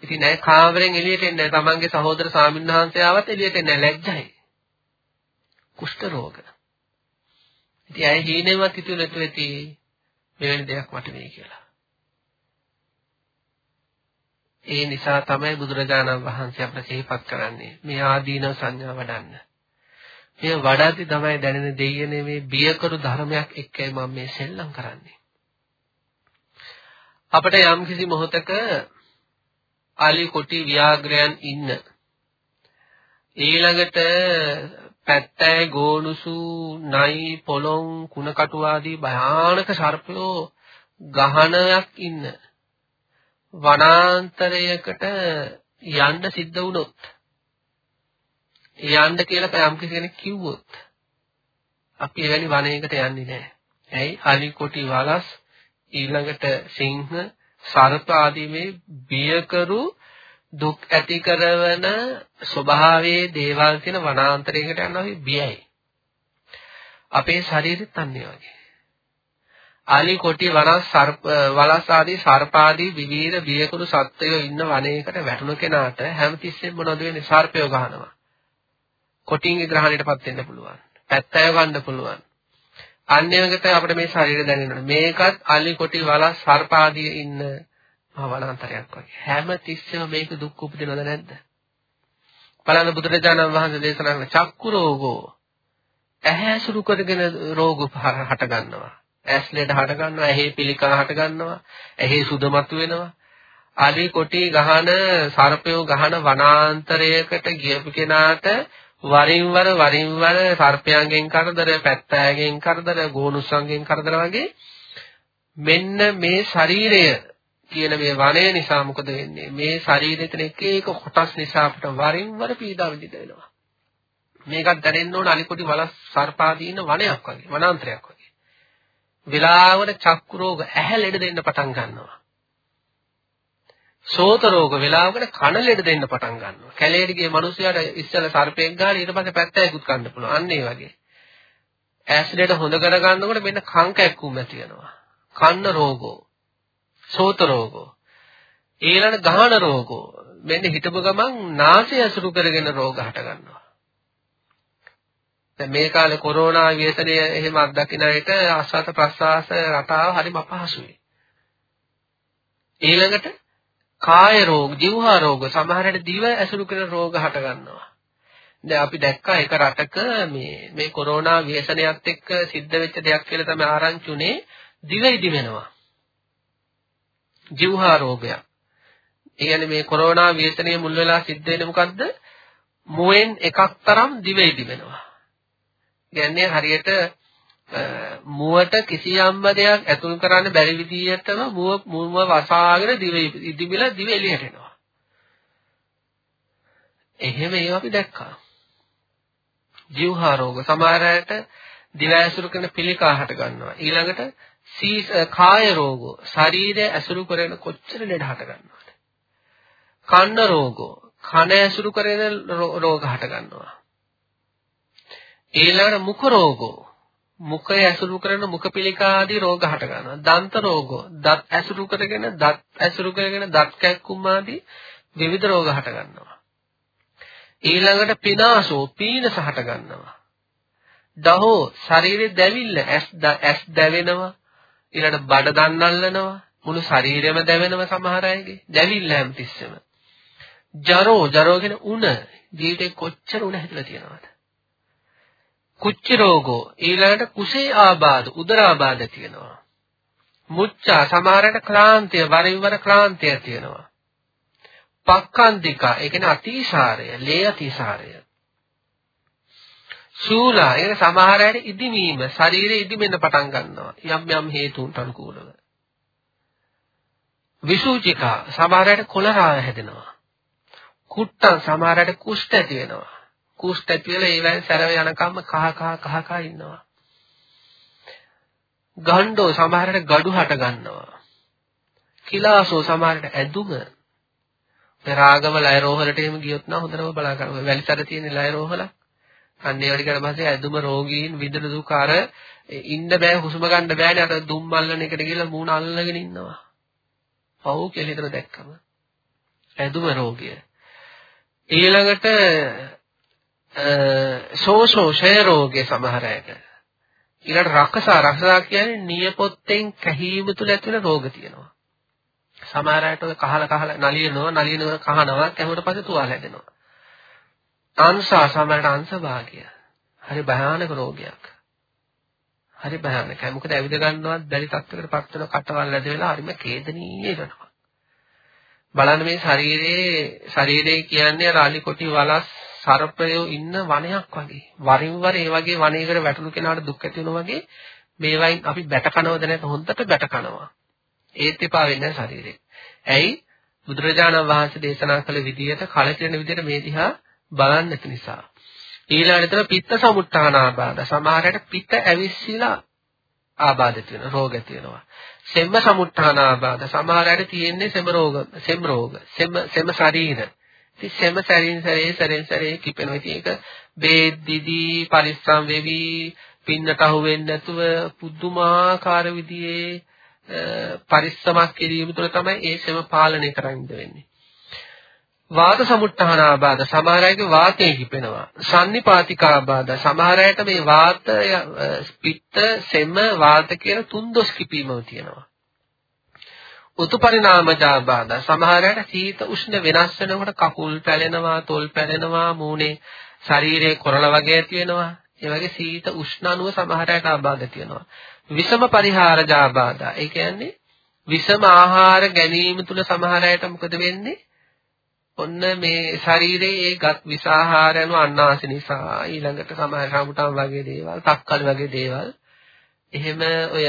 ඉතින් ඇය කාමරෙන් එළියට එන්නේ නැහැ. තමන්ගේ සහෝදර ස්වාමින්වහන්සේ ආවත් එළියට එන්නේ නැහැ. ලැජ්ජයි. කුෂ්ඨ රෝග. ඉතින් ඇය හීනෙවත් හිතුවේ නැතුව ඇති මෙවැනි දෙයක් මට වෙයි කියලා. ඒ නිසා තමයි බුදුරජාණන් වහන්සේ අපට සිහිපත් කරන්නේ මේ ආදීන සංඥා වඩන්න. මේ වඩාති තමයි දැනෙන දෙයනේ මේ බියකරු ධර්මයක් එක්කයි මම මේ සෙල්ලම් කරන්නේ. අපිට යම්කිසි මොහොතක අලි කොටි ව්‍යාග්‍රයන් ඉන්න ඊළඟට පැත්තෑ ගෝනුසු නයි පොළොන් කුණකටු ආදී භයානක සර්පයෝ ගහනයක් ඉන්න වනාන්තරයකට යන්න සිද්ධ වුණොත් යන්න කියලා යම් කෙනෙක් කිව්වොත් අපි එවැනි වනයකට යන්නේ නැහැ. ඇයි? අලි කොටි වලස් ඊළඟට සිංහ සර්ප ආදී මේ බියකරු දුක් ඇති කරන ස්වභාවයේ දේවල් තියෙන වනාන්තරයකට යනවා බියයි. අපේ ශරීරෙත් අන්නේ වගේ. අලි කොටි වනස් සර්ප වලස් ආදී සර්පාදී විවිධ බියකරු සත්වයෝ ඉන්න වනයේකට වැටුණු කෙනාට හැමතිස්සෙම මොනවද වෙන්නේ සර්පයෝ ගහනවා. කොටින්ගේ ග්‍රහණයටපත් වෙන්න පුළුවන්. පැත්තය ගන්න පුළුවන්. අන්‍යයකට අපිට මේ ශරීරය දැනෙනවා. මේකත් අලි කොටි වලස් සර්පාදී ඉන්න වනාන්තරයක් වගේ. හැම තිස්සෙම මේක දුක් උපදිනවද නැද්ද? බලන්න බුදුරජාණන් වහන්සේ දේශනා කරන චක්කු රෝගෝ ඇහැ සුරු කරගෙන රෝග හට ගන්නවා. ඇස් ලෙඩ හට ගන්නවා, ඇහි පිළිකා හට ගන්නවා, ඇහි සුදමතු වෙනවා. ආදී කොටි ගහන සර්පයෝ ගහන වනාන්තරයකට ගියපු කෙනාට වරින් වර වරින් වර සර්පයන්ගෙන් කරදර, පැත්තෑගෙන් කරදර, ගෝනුස්සන්ගෙන් කරදර වගේ මෙන්න මේ ශරීරය කියන මේ වනය නිසා මොකද වෙන්නේ? මේ ශරීරයේ තියෙන එක එක කොටස් නිසා අපිට වරින් වර පීඩා විඳින්න වෙනවා. මේකත් දැනෙන්න ඕන අනිකොටි වලස් සර්පාදීන වනයක් වගේ, වනාන්තරයක් වගේ. වෙලාවට චක්කු රෝග ඇහැ ලෙඩ දෙන්න පටන් ගන්නවා. සෝත රෝග වෙලාවකට කන ලෙඩ දෙන්න පටන් ගන්නවා. කැලේට ගිය මිනිස්සයාට ඉස්සෙල්ලා සර්පෙක් ගහලා ඊට පස්සේ පැත්තයකුත් කන්න පුළුවන්. අන්න ඒ වගේ. ඇස්ලෙට හොඳ කරගන්නකොට මෙන්න කං කැක්කුම් ඇති වෙනවා. කන්න රෝගෝ, සෝත රෝගෝ, ඊළඟ ගහන රෝගෝ. මෙන්න හිටපු ගමන් නාසය අසුරු කරගෙන රෝග හට ගන්නවා. දැන් මේ කාලේ කොරෝනා ව්‍යසනය එහෙම අත්දකින්න අයට ආස්වාද ප්‍රසආස රටාව හරිම අපහසුයි. ඊළඟට කාය රෝග, જીවහා රෝග සමහරට දිව ඇසුරු කරන රෝග හට ගන්නවා. දැන් අපි දැක්කා එක රටක මේ මේ කොරෝනා ව්‍යසනයත් එක්ක සිද්ධ වෙච්ච දෙයක් කියලා තමයි ආරංචි උනේ දිව ඉදිමෙනවා. જીවහා රෝගයක්. ඒ කියන්නේ මේ කොරෝනා ව්‍යසනයේ මුල් වෙලා සිද්ධ වෙන්නේ මොකද්ද? මුවෙන් එකක් තරම් දිව ඉදිමෙනවා. කියන්නේ හරියට මුවට කිසියම්ම දෙයක් ඇතුල් කරන්න බැරි විදිහටම මුව මුව වසාගෙන දිව ඉදිමිලා දිව එළියට එනවා. එහෙම ඒවා අපි දැක්කා. ජීවහා රෝග සමහර අයට දිව ඇසුරු කරන පිළිකා හට ගන්නවා. ඊළඟට සී කාය රෝග ශරීරය ඇසුරු කරන කොච්චර ලෙඩ හට ගන්නවද? කන්න රෝග කන ඇසුරු කරන රෝග හට ගන්නවා. ඊළඟට මුඛ රෝගෝ මුඛය ඇසුරු කරන මුඛ පිළිකා ආදී රෝග හට ගන්නවා. දන්ත රෝගෝ දත් ඇසුරු කරගෙන දත් ඇසුරු කරගෙන දත් කැක්කුම් ආදී විවිධ රෝග හට ගන්නවා. ඊළඟට පිනාසෝ පීනස හට ගන්නවා. දහෝ ශරීරේ දැවිල්ල ඇස් ඇස් දැවෙනවා. ඊළඟට බඩ දන්නල්ලනවා. මුළු ශරීරෙම දැවෙනවා සමහර අයගේ. දැවිල්ල හැමතිස්සෙම. ජරෝ ජරෝ කියන උණ ජීවිතේ කොච්චර උණ හැදලා තියෙනවද? කුච්චි රෝගෝ ඊළඟට කුසේ ආබාධ උදරාබාධ තියෙනවා. මුච්චා සමහරට ක්ලාන්තය වරින් වර ක්ලාන්තය තියෙනවා. පක්ඛන්දිකා ඒ කියන්නේ අතිසාරය, ලේ අතිසාරය. සූලා ඒ සමහර අයට ඉදිමීම, ශරීරයේ ඉදිමෙන්න පටන් ගන්නවා. යම් යම් හේතුන්ට අනුකූලව. විසූචිකා සමහර අයට කොලරා හැදෙනවා. කුට්ටන් සමහරට කුෂ්ඨ ඇති වෙනවා. කුෂ්ඨ ඇති වෙලා ඒවෙන් සැරව යනකම්ම කහ කහ කහ කහ ඉන්නවා. ගණ්ඩෝ සමහරට ගඩු හට ගන්නවා. කිලාසෝ සමහරට ඇදුම ඒ රාගම ලය රෝහලට එහෙම ගියොත් නම් හොඳටම බලා ගන්න. වැලිසර තියෙන ලය රෝහල. අන්න ඒ වගේ කරලා පස්සේ ඇදුම රෝගීන් විඳින දුක අර ඉන්න බෑ හුස්ම ගන්න බෑනේ අර දුම් මල්ලන එකට ගිහලා මූණ අල්ලගෙන ඉන්නවා. පව් කියලා හිතන දැක්කම. ඇදුම රෝගය. ඊළඟට සෝසෝ ෂය රෝගේ සමහර අයට. ඊළඟට රක්කසා රක්කසා කියන්නේ නියපොත්තෙන් කැහීම තුල ඇති වෙන රෝග තියෙනවා. සමහර අයට ඔය කහල කහල නලියනවා නලියනවා කහනවා කැහුවට පස්සේ තුවාල හැදෙනවා. අංශා සමහරට අංශ භාගය. හරි භයානක රෝගයක්. හරි භයානකයි. මොකද ඇවිද ගන්නවත් බැරි තත්ත්වයකට පත් වෙන කටවල් ඇද වෙලා හරිම කේදනීය වෙනවා. බලන්න මේ ශරීරයේ ශරීරය කියන්නේ රාලි කොටි වලස් සර්පයෝ ඉන්න වනයක් වගේ. වරින් වර ඒ වගේ වනයකට වැටුණු කෙනාට දුක් ඇති වෙනවා වගේ මේවයින් අපි බැට කනවද නැත්නම් හොඳට බැට කනවා. ඒත් එපා වෙන්නේ ශරීරේ. ඇයි? බුදුරජාණන් වහන්සේ දේශනා කළ විදිහට කලකිරෙන විදිහට මේ දිහා බලන්න නිසා. ඊළඟට පිත්ත සමුත්ථානාබාධ. සමහරට පිත්ත ඇවිස්සීලා ආබාධ තියෙනවා, රෝග තියෙනවා. සෙම්ම සමුත්ථානාබාධ. සමහරට තියෙන්නේ සෙම රෝග, සෙම් රෝග, සෙම සෙම ශරීර. ඉතින් සෙම සැරින් සැරේ සැරෙන් සැරේ කිපෙනවා. ඉතින් ඒක බේත් දිදී පරිස්සම් වෙවි පින්නට අහු වෙන්නේ නැතුව පුදුමාකාර විදිහේ පරිස්සමක් කිරීම තුළ තමයි ඒ සෙම පාලනය කරන්න වෙන්නේ. වාත සමුත්ථාන ආබාධ සමහර අයගේ වාතයෙන් කිපෙනවා. සන්නිපාතිකා ආබාධ සමහර අයට මේ වාතය පිත්ත සෙම වාත කියන තුන් දොස් කිපීමම තියෙනවා. උතුපරිණාමජ ආබාධ සමහර අයට සීත උෂ්ණ වෙනස් වෙනකොට කකුල් පැලෙනවා, තොල් පැලෙනවා, මූණේ ශරීරයේ කොරළ වගේ ඇති වෙනවා. ඒ වගේ සීත උෂ්ණ අණුව සමහර අයට ආබාධ තියෙනවා. විෂම පරිහාරජ ආබාධ. ඒ කියන්නේ විෂම ආහාර ගැනීම තුල සමහර අයට මොකද වෙන්නේ? ඔන්න මේ ශරීරයේ ඒ ගත් විසාහාර යන අන්නාස නිසා ඊළඟට සමහර රාමුටම් වගේ දේවල්, තක්කල් වගේ දේවල් එහෙම ඔය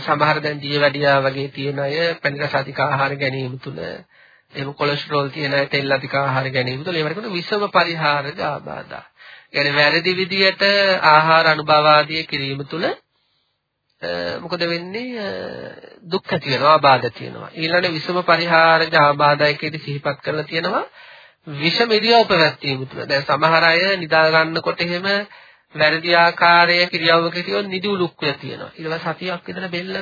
සමහර දැන් දියවැඩියා වගේ තියෙන අය පැණි රස අධික ආහාර ගැනීම තුල එහෙම කොලෙස්ටරෝල් තියෙන අය තෙල් අධික ආහාර ගැනීම තුල ඒවට කියන විෂම පරිහාරක ආබාධා. يعني වැරදි විදියට ආහාර අනුභව ආදී කිරීම තුල මොකද වෙන්නේ? දුක් ඇති වෙනවා ආබාධ තියෙනවා ඊළඟ විසම පරිහාරජ ආබාධයකදී සිහිපත් කරලා තියෙනවා. විෂම ඉරියව් පැවැත්වීම තුළ. දැන් සමහර අය නිදා ගන්නකොට එහෙම වැරදි ආකාරයේ ක්‍රියාවක කියොත් නිදි උලුක් වෙලා තියෙනවා. ඊට පස්සේ සතියක් විතර බෙල්ල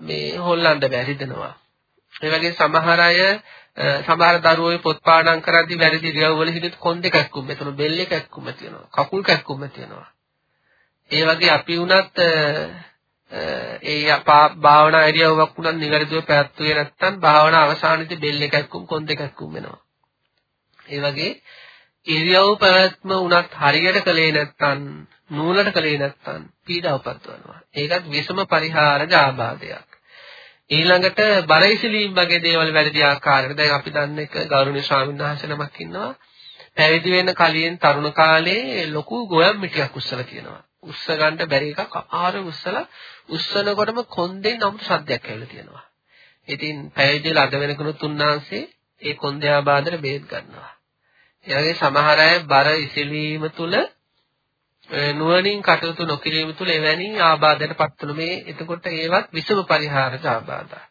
මේ හොල්ලන්න බැරි හිතෙනවා ඒ වගේ සමහර අය සමහර දරුවෝ පොත් පාඩම් කරද්දී වැරදි ඉරියව් වල හිටියොත් කොන් දෙකක් කුම් මෙතන බෙල් එකක් කුම් තියෙනවා කකුල් කැක්කුම් තියෙනවා ඒ වගේ අපි වුණත් ඒ භාවනා ඉරියව්වක් උනත් නිවැරදිව පැවැත්වුවේ නැත්නම් භාවනා අවසානයේදී බෙල් එකක්කුම් කොන් දෙකක්කුම් වෙනවා. ඒ වගේ ඉරියව් පැවැත්ම උනත් හරියට කළේ නැත්නම් නූලට කළේ නැත්නම් පීඩා උපද්දවනවා. ඒකත් විසම පරිහාරජ ආබාධයක්. ඊළඟට බරයිසිලීම් වගේ දේවල් වැඩි ආකාරයකට දැන් අපි දන්න එක ගෞරවනීය ස්වාමීන් වහන්සේ නමක් ඉන්නවා. පැවිදි වෙන කලින් තරුණ කාලේ ලොකු ගොයම් මිටියක් උස්සලා තියෙනවා. උස්ස ගන්න බැරි එකක් ආහාර උස්සලා උස්සනකොටම කොන්දේ නමුත් සද්දයක් ඇවිල්ලා තියෙනවා. ඉතින් පැවිදිලා අද වෙනකනුත් උන්නාන්සේ ඒ කොන්දේ ආබාධයට බේත් ගන්නවා. ඒ වගේ සමහර අය බර ඉසිලීම තුල නුවණින් කටයුතු නොකිරීම තුල එවැනි ආබාධයට පත් වෙන මේ එතකොට ඒවත් විසම පරිහාරක ආබාධා.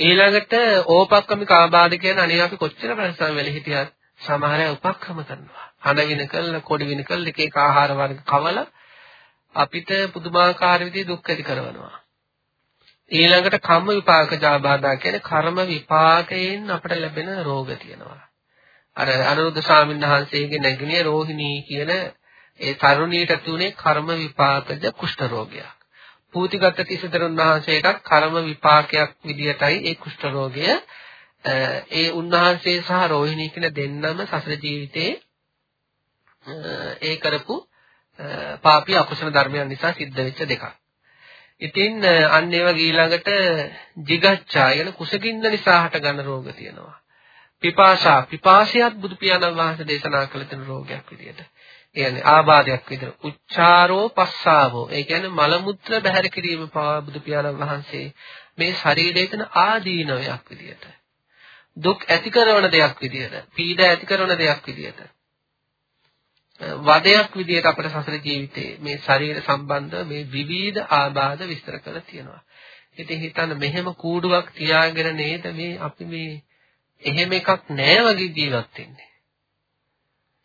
ඊළඟට ඕපක්කමික ආබාධ කියන අනේ අපි කොච්චර ප්‍රශ්න වෙල හිටියත් සමහර අය උපක්‍රම කරනවා. හන වින කළ, කොඩි වින කළ එක එක ආහාර වර්ග කවලා අපිට පුදුමාකාර විදිහේ දුක් ඇති කරනවා. ඊළඟට කම්ම විපාක ජාබාධා කියන්නේ කර්ම විපාකයෙන් අපට ලැබෙන රෝග තියෙනවා. අර අනුරුද්ධ ස්වාමීන් වහන්සේගේ නැගණිය රෝහිණී කියන ඒ තරුණියට තුනේ කර්ම විපාකජ කුෂ්ඨ රෝගයක්. පූතිගත තිසතරුන් වහන්සේටත් කර්ම විපාකයක් විදියටයි ඒ කුෂ්ඨ රෝගය ඒ උන්වහන්සේ සහ රෝහිණී කියන දෙන්නම සසර ජීවිතේ ඒ කරපු පාපී අකුසල ධර්මයන් නිසා සිද්ධ වෙච්ච දෙකක්. ඉතින් අන්න ඒවා ඊළඟට jigaccha කියන කුසගින්න නිසා හටගන්න රෝග තියෙනවා. පිපාසා පිපාසියත් බුදු පියාණන් වහන්සේ දේශනා කළ තියෙන රෝගයක් විදියට. ඒ කියන්නේ ආබාධයක් විදියට. උච්චාරෝ පස්සාවෝ. ඒ කියන්නේ මල මුත්‍ර බැහැර කිරීම පවා බුදු පියාණන් වහන්සේ මේ ශරීරයේ තියෙන ආදීනවයක් විදියට. දුක් ඇති කරන දෙයක් විදියට, පීඩා ඇති කරන දෙයක් විදියට. වදයක් විදියට අපේ සසර ජීවිතේ මේ ශරීර සම්බන්ධ මේ විවිධ ආබාධ විස්තර කරලා තියෙනවා. ඉතින් හිතන්න මෙහෙම කූඩුවක් තියාගෙන නේද මේ අපි මේ එහෙම එකක් නෑ වගේ ජීවත් වෙන්නේ.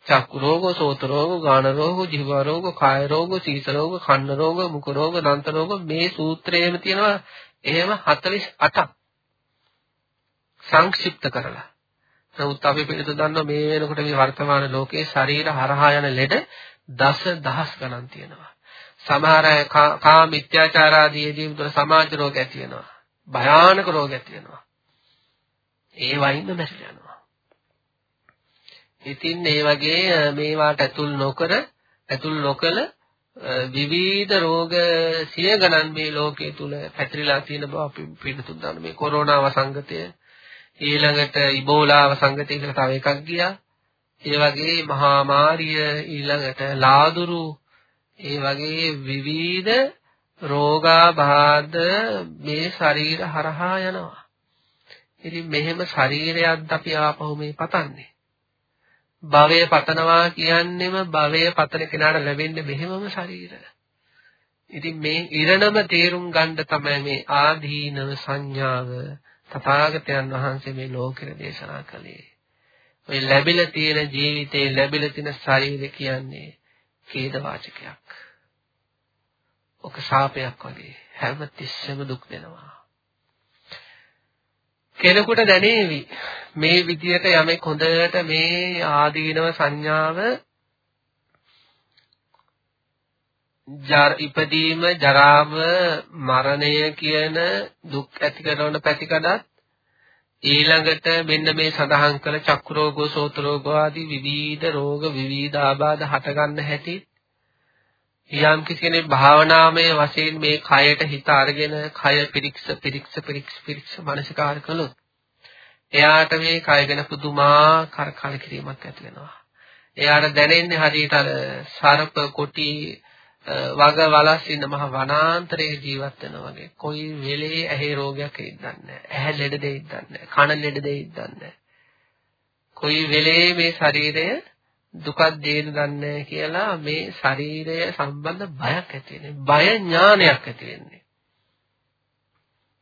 චක්කු රෝග, සෝත රෝග, ගාන රෝග, ජීව රෝග, කාය රෝග, සීස රෝග, කන්න රෝග, මුඛ රෝග, දන්ත රෝග මේ සූත්‍රයේම තියෙනවා එහෙම 48ක්. සංක්ෂිප්ත කරලා. නමුත් අපි පිළිතු දන්නවා මේ වෙනකොට මේ වර්තමාන ලෝකයේ ශරීර හරහා යන ලෙඩ දස දහස් ගණන් තියෙනවා. සමහර අය කා මිත්‍යාචාර ආදී ජීවිතවල සමාජ රෝග ඇති වෙනවා. භයානක රෝග ඇති වෙනවා. ඒ වයින්ම මැරිලා යනවා. ඉතින් මේ වගේ මේවාට ඇතුල් නොකර ඇතුල් නොකල විවිධ රෝග සිය ගණන් මේ ලෝකයේ තුල පැතිරිලා තියෙන බව අපි පිළිතුරු දාන මේ කොරෝනා වසංගතය ඊළඟට ඉබෝලා වසංගතය කියලා තව එකක් ගියා. ඒ වගේ මහා මාරිය ඊළඟට ලාදුරු ඒ වගේ විවිධ රෝගාබාධ මේ ශරීර හරහා යනවා. ඉතින් මෙහෙම ශරීරයක් අපි ආපහු මේ පතන්නේ. භවය පතනවා කියන්නේම භවය පතන කෙනාට ලැබෙන්නේ මෙහෙමම ශරීරය. ඉතින් මේ ඉරණම තේරුම් ගන්න තමයි මේ ආදීනව සංඥාව තථාගතයන් වහන්සේ මේ ලෝකෙට දේශනා කළේ. ඔය ලැබිලා තියෙන ජීවිතේ ලැබිලා තියෙන ශරීරය කියන්නේ ඛේද වාචකයක්. ඔක ශාපයක් වගේ හැම තිස්සෙම දුක් දෙනවා. කෙනෙකුට දැනේවි මේ විදියට යමෙක් හොඳට මේ ආදීනව සංඥාව ජර ඉපදීම ජරාව මරණය කියන දුක් ඇති කරන පැතිකඩත් ඊළඟට මෙන්න මේ සඳහන් කළ චක්කු රෝගෝ සෝත රෝගෝ ආදී විවිධ රෝග විවිධ ආබාධ හට ගන්න හැටි යම් කෙනෙක් භාවනාමය වශයෙන් මේ කයට හිත අරගෙන කය පිරික්ස පිරික්ස පිරික්ස පිරික්ස මනසිකාර කළොත් එයාට මේ කය ගැන පුදුමාකාර කලකිරීමක් ඇති වෙනවා. එයාට දැනෙන්නේ හරියට අර සර්ප කොටි වග වලස් ඉන්න මහ වනාන්තරයේ ජීවත් වෙනවා වගේ. කොයි වෙලේ ඇහි රෝගයක් එයිද දන්නේ ඇහැ ලෙඩ දෙයිද දන්නේ කන ලෙඩ දෙයිද දන්නේ කොයි වෙලේ මේ ශරීරය දුකක් දේද දන්නේ කියලා මේ ශරීරය සම්බන්ධ බයක් ඇති වෙන්නේ. බය ඥානයක් ඇති වෙන්නේ.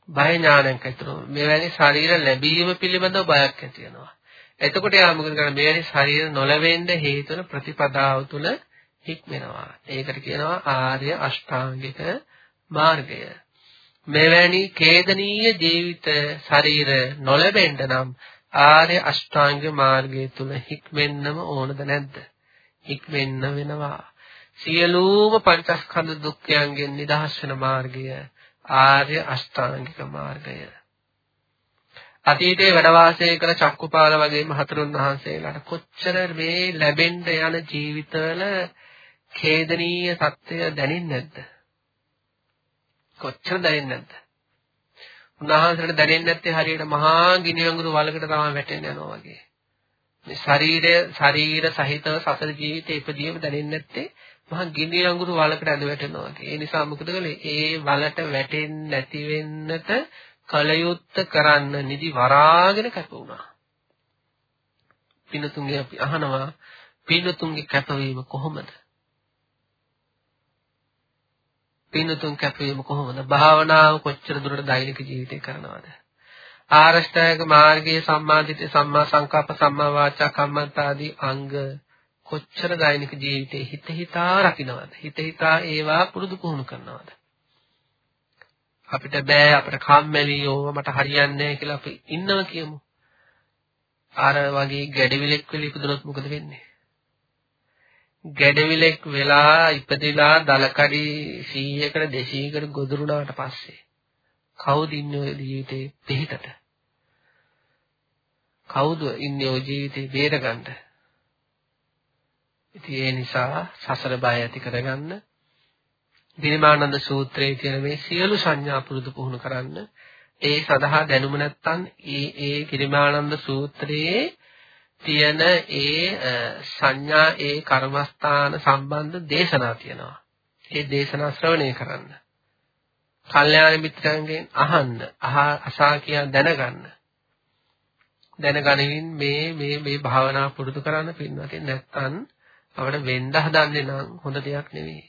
බය ඥානයක් ඇති වෙනවා. මෙවැනි ශරීර ලැබීම පිළිබඳව බයක් ඇති වෙනවා. එතකොට යා මොකද කරන්නේ? මෙවැනි ශරීර නොලැබෙන්න හේතු වෙන ප්‍රතිපදාව තුළ හික්මෙනවා. ඒකට කියනවා ආර්ය අෂ්ටාංගික මාර්ගය. මෙවැනි ඛේදනීය ජීවිත ශරීර නොලැබෙන්න නම් ආර්ය අෂ්ටාංග මාර්ගය තුල හික්මෙන්නම ඕනද නැද්ද? හික්මෙන්න වෙනවා. සියලුම පංචස්කන්ධ දුක්ඛයන්ගෙන් නිදහස් වෙන මාර්ගය ආර්ය අෂ්ටාංගික මාර්ගය. අතීතයේ වැඩ වාසය කළ චක්කුපාල වගේම හතරුන් වහන්සේලාට කොච්චර මේ ලැබෙන්න යන ජීවිතවල ඛේදනීය සත්‍යය දැනෙන්නේ නැද්ද? කොච්චර දැනෙන්නේ නැද්ද? උන්වහන්සේට දැනෙන්නේ නැත්තේ හරියට මහා ගිනි අඟුරු වලකට තමයි වැටෙන්න යනවා වගේ. මේ ශරීරය ශරීර සහිතව සසර ජීවිතේ ඉපදීම දැනෙන්නේ නැත්තේ මහා ගිනි අඟුරු වලකට ඇද වැටෙනවා වගේ. ඒ නිසා මොකද කළේ? ඒ වලට වැටෙන්නේ නැති වෙන්නට කලයුත්ත කරන්න නිදි වරාගෙන කැප වුණා. පින්තුන්ගේ අපි අහනවා පින්තුන්ගේ කැපවීම කොහොමද? පින්නතුන් කැපවීම කොහොමද? භාවනාව කොච්චර දුරට දෛනික ජීවිතේ කරනවද? ආරෂ්ඨායක මාර්ගයේ සම්මාදිත සම්මා සංකප්ප සම්මා වාචා කම්මන්ත ආදී අංග කොච්චර දෛනික ජීවිතේ හිත හිතා රකින්නවද? හිත හිතා ඒවා පුරුදු පුහුණු කරනවද? අපිට බෑ අපිට කම්මැලි ඕව මට හරියන්නේ නැහැ කියලා අපි ඉන්නවා කියමු. අර වගේ ගැඩවිලෙක් වෙලා ඉපදුනොත් මොකද වෙන්නේ? ගැඩවිලෙක් වෙලා ඉපදිලා දලකඩි 100කට 200කට ගොදුරුනාට පස්සේ කවුද ඉන්නේ ඔය ජීවිතේ පිහිටට? කවුද ඉන්නේ ඔය ජීවිතේ බේරගන්න? ඉතින් ඒ නිසා සසර බය ඇති කරගන්න දිනමානන්ද සූත්‍රයේ තියෙන මේ සියලු සංඥා පුරුදු පුහුණු කරන්න ඒ සඳහා දැනුම නැත්තම් ඒ ඒ කිරිමානන්ද සූත්‍රයේ තියෙන ඒ සංඥා ඒ කර්මස්ථාන සම්බන්ධ දේශනා තියෙනවා. ඒ දේශනා ශ්‍රවණය කරන්න. කල්යාණ මිත්‍රයන්ගෙන් අහන්න, අසා කියා දැනගන්න. දැනගනිමින් මේ මේ මේ භාවනා පුරුදු කරන්න පින්වතින් නැත්තම් අපිට වෙන්න හදන්නේ නම් හොඳ දෙයක් නෙවෙයි.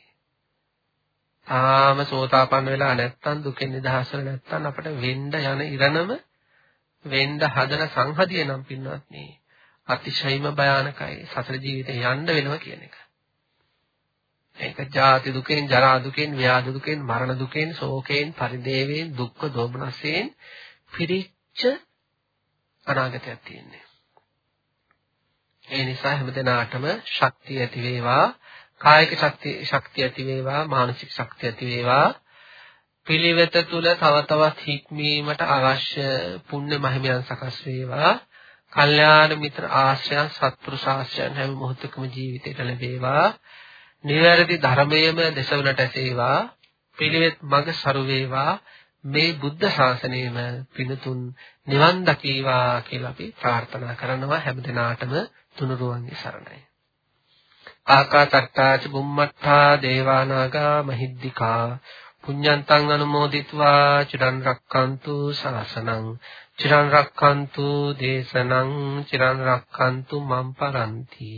තාම සෝතාපන්න වෙලා නැත්තම් දුකෙන් නිදහස් වෙලා නැත්තම් අපිට වෙන්න යන ඉරණම වෙන්න හදන සංහතිය නම් පින්වත්නි අතිශයින්ම භයානකයි සතර ජීවිතේ යන්න වෙනවා කියන එක. ඒක ජාති දුකෙන්, ජරා දුකෙන්, ව්‍යාධි දුකෙන්, මරණ දුකෙන්, ශෝකයෙන්, පරිදේවයෙන්, දුක්ඛ දෝමනසයෙන් පිරිච්ච අනාගතයක් තියෙන්නේ. ඒ නිසා හැමදෙනාටම ශක්තිය ඇති වේවා, කායික ශක්තිය ශක්තිය ඇති වේවා, මානසික ශක්තිය ඇති වේවා. පිළිවෙත තුල තව තවත් හික්මීමට අවශ්‍ය පුණ්‍ය මහිමයන් සකස් වේවා. කල්යාණ මිත්‍ර ආශ්‍රයන් සත්පුරු ශාස්ත්‍රයන් හැම මොහොතකම ජීවිතයට ලැබේවා. නිවැරදි ධර්මයේම දේශවලට ඇසේවා. පිළිවෙත් මඟ සරු වේවා. මේ බුද්ධ ශාසනයෙම පිනතුන් නිවන් දකීවා කියලා අපි ප්‍රාර්ථනා කරනවා හැම දිනාටම තුනුරුවන්ගේ සරණයි. ආකාසට්ටා චුම්මට්ටා දේවානාගා මහිද්దికා පුඤ්ඤන්තං අනුමෝදිත्वा චිරන් රක්칸තු සාසනං චිරන් රක්칸තු දේශනං චිරන් රක්칸තු මම් පරන්ති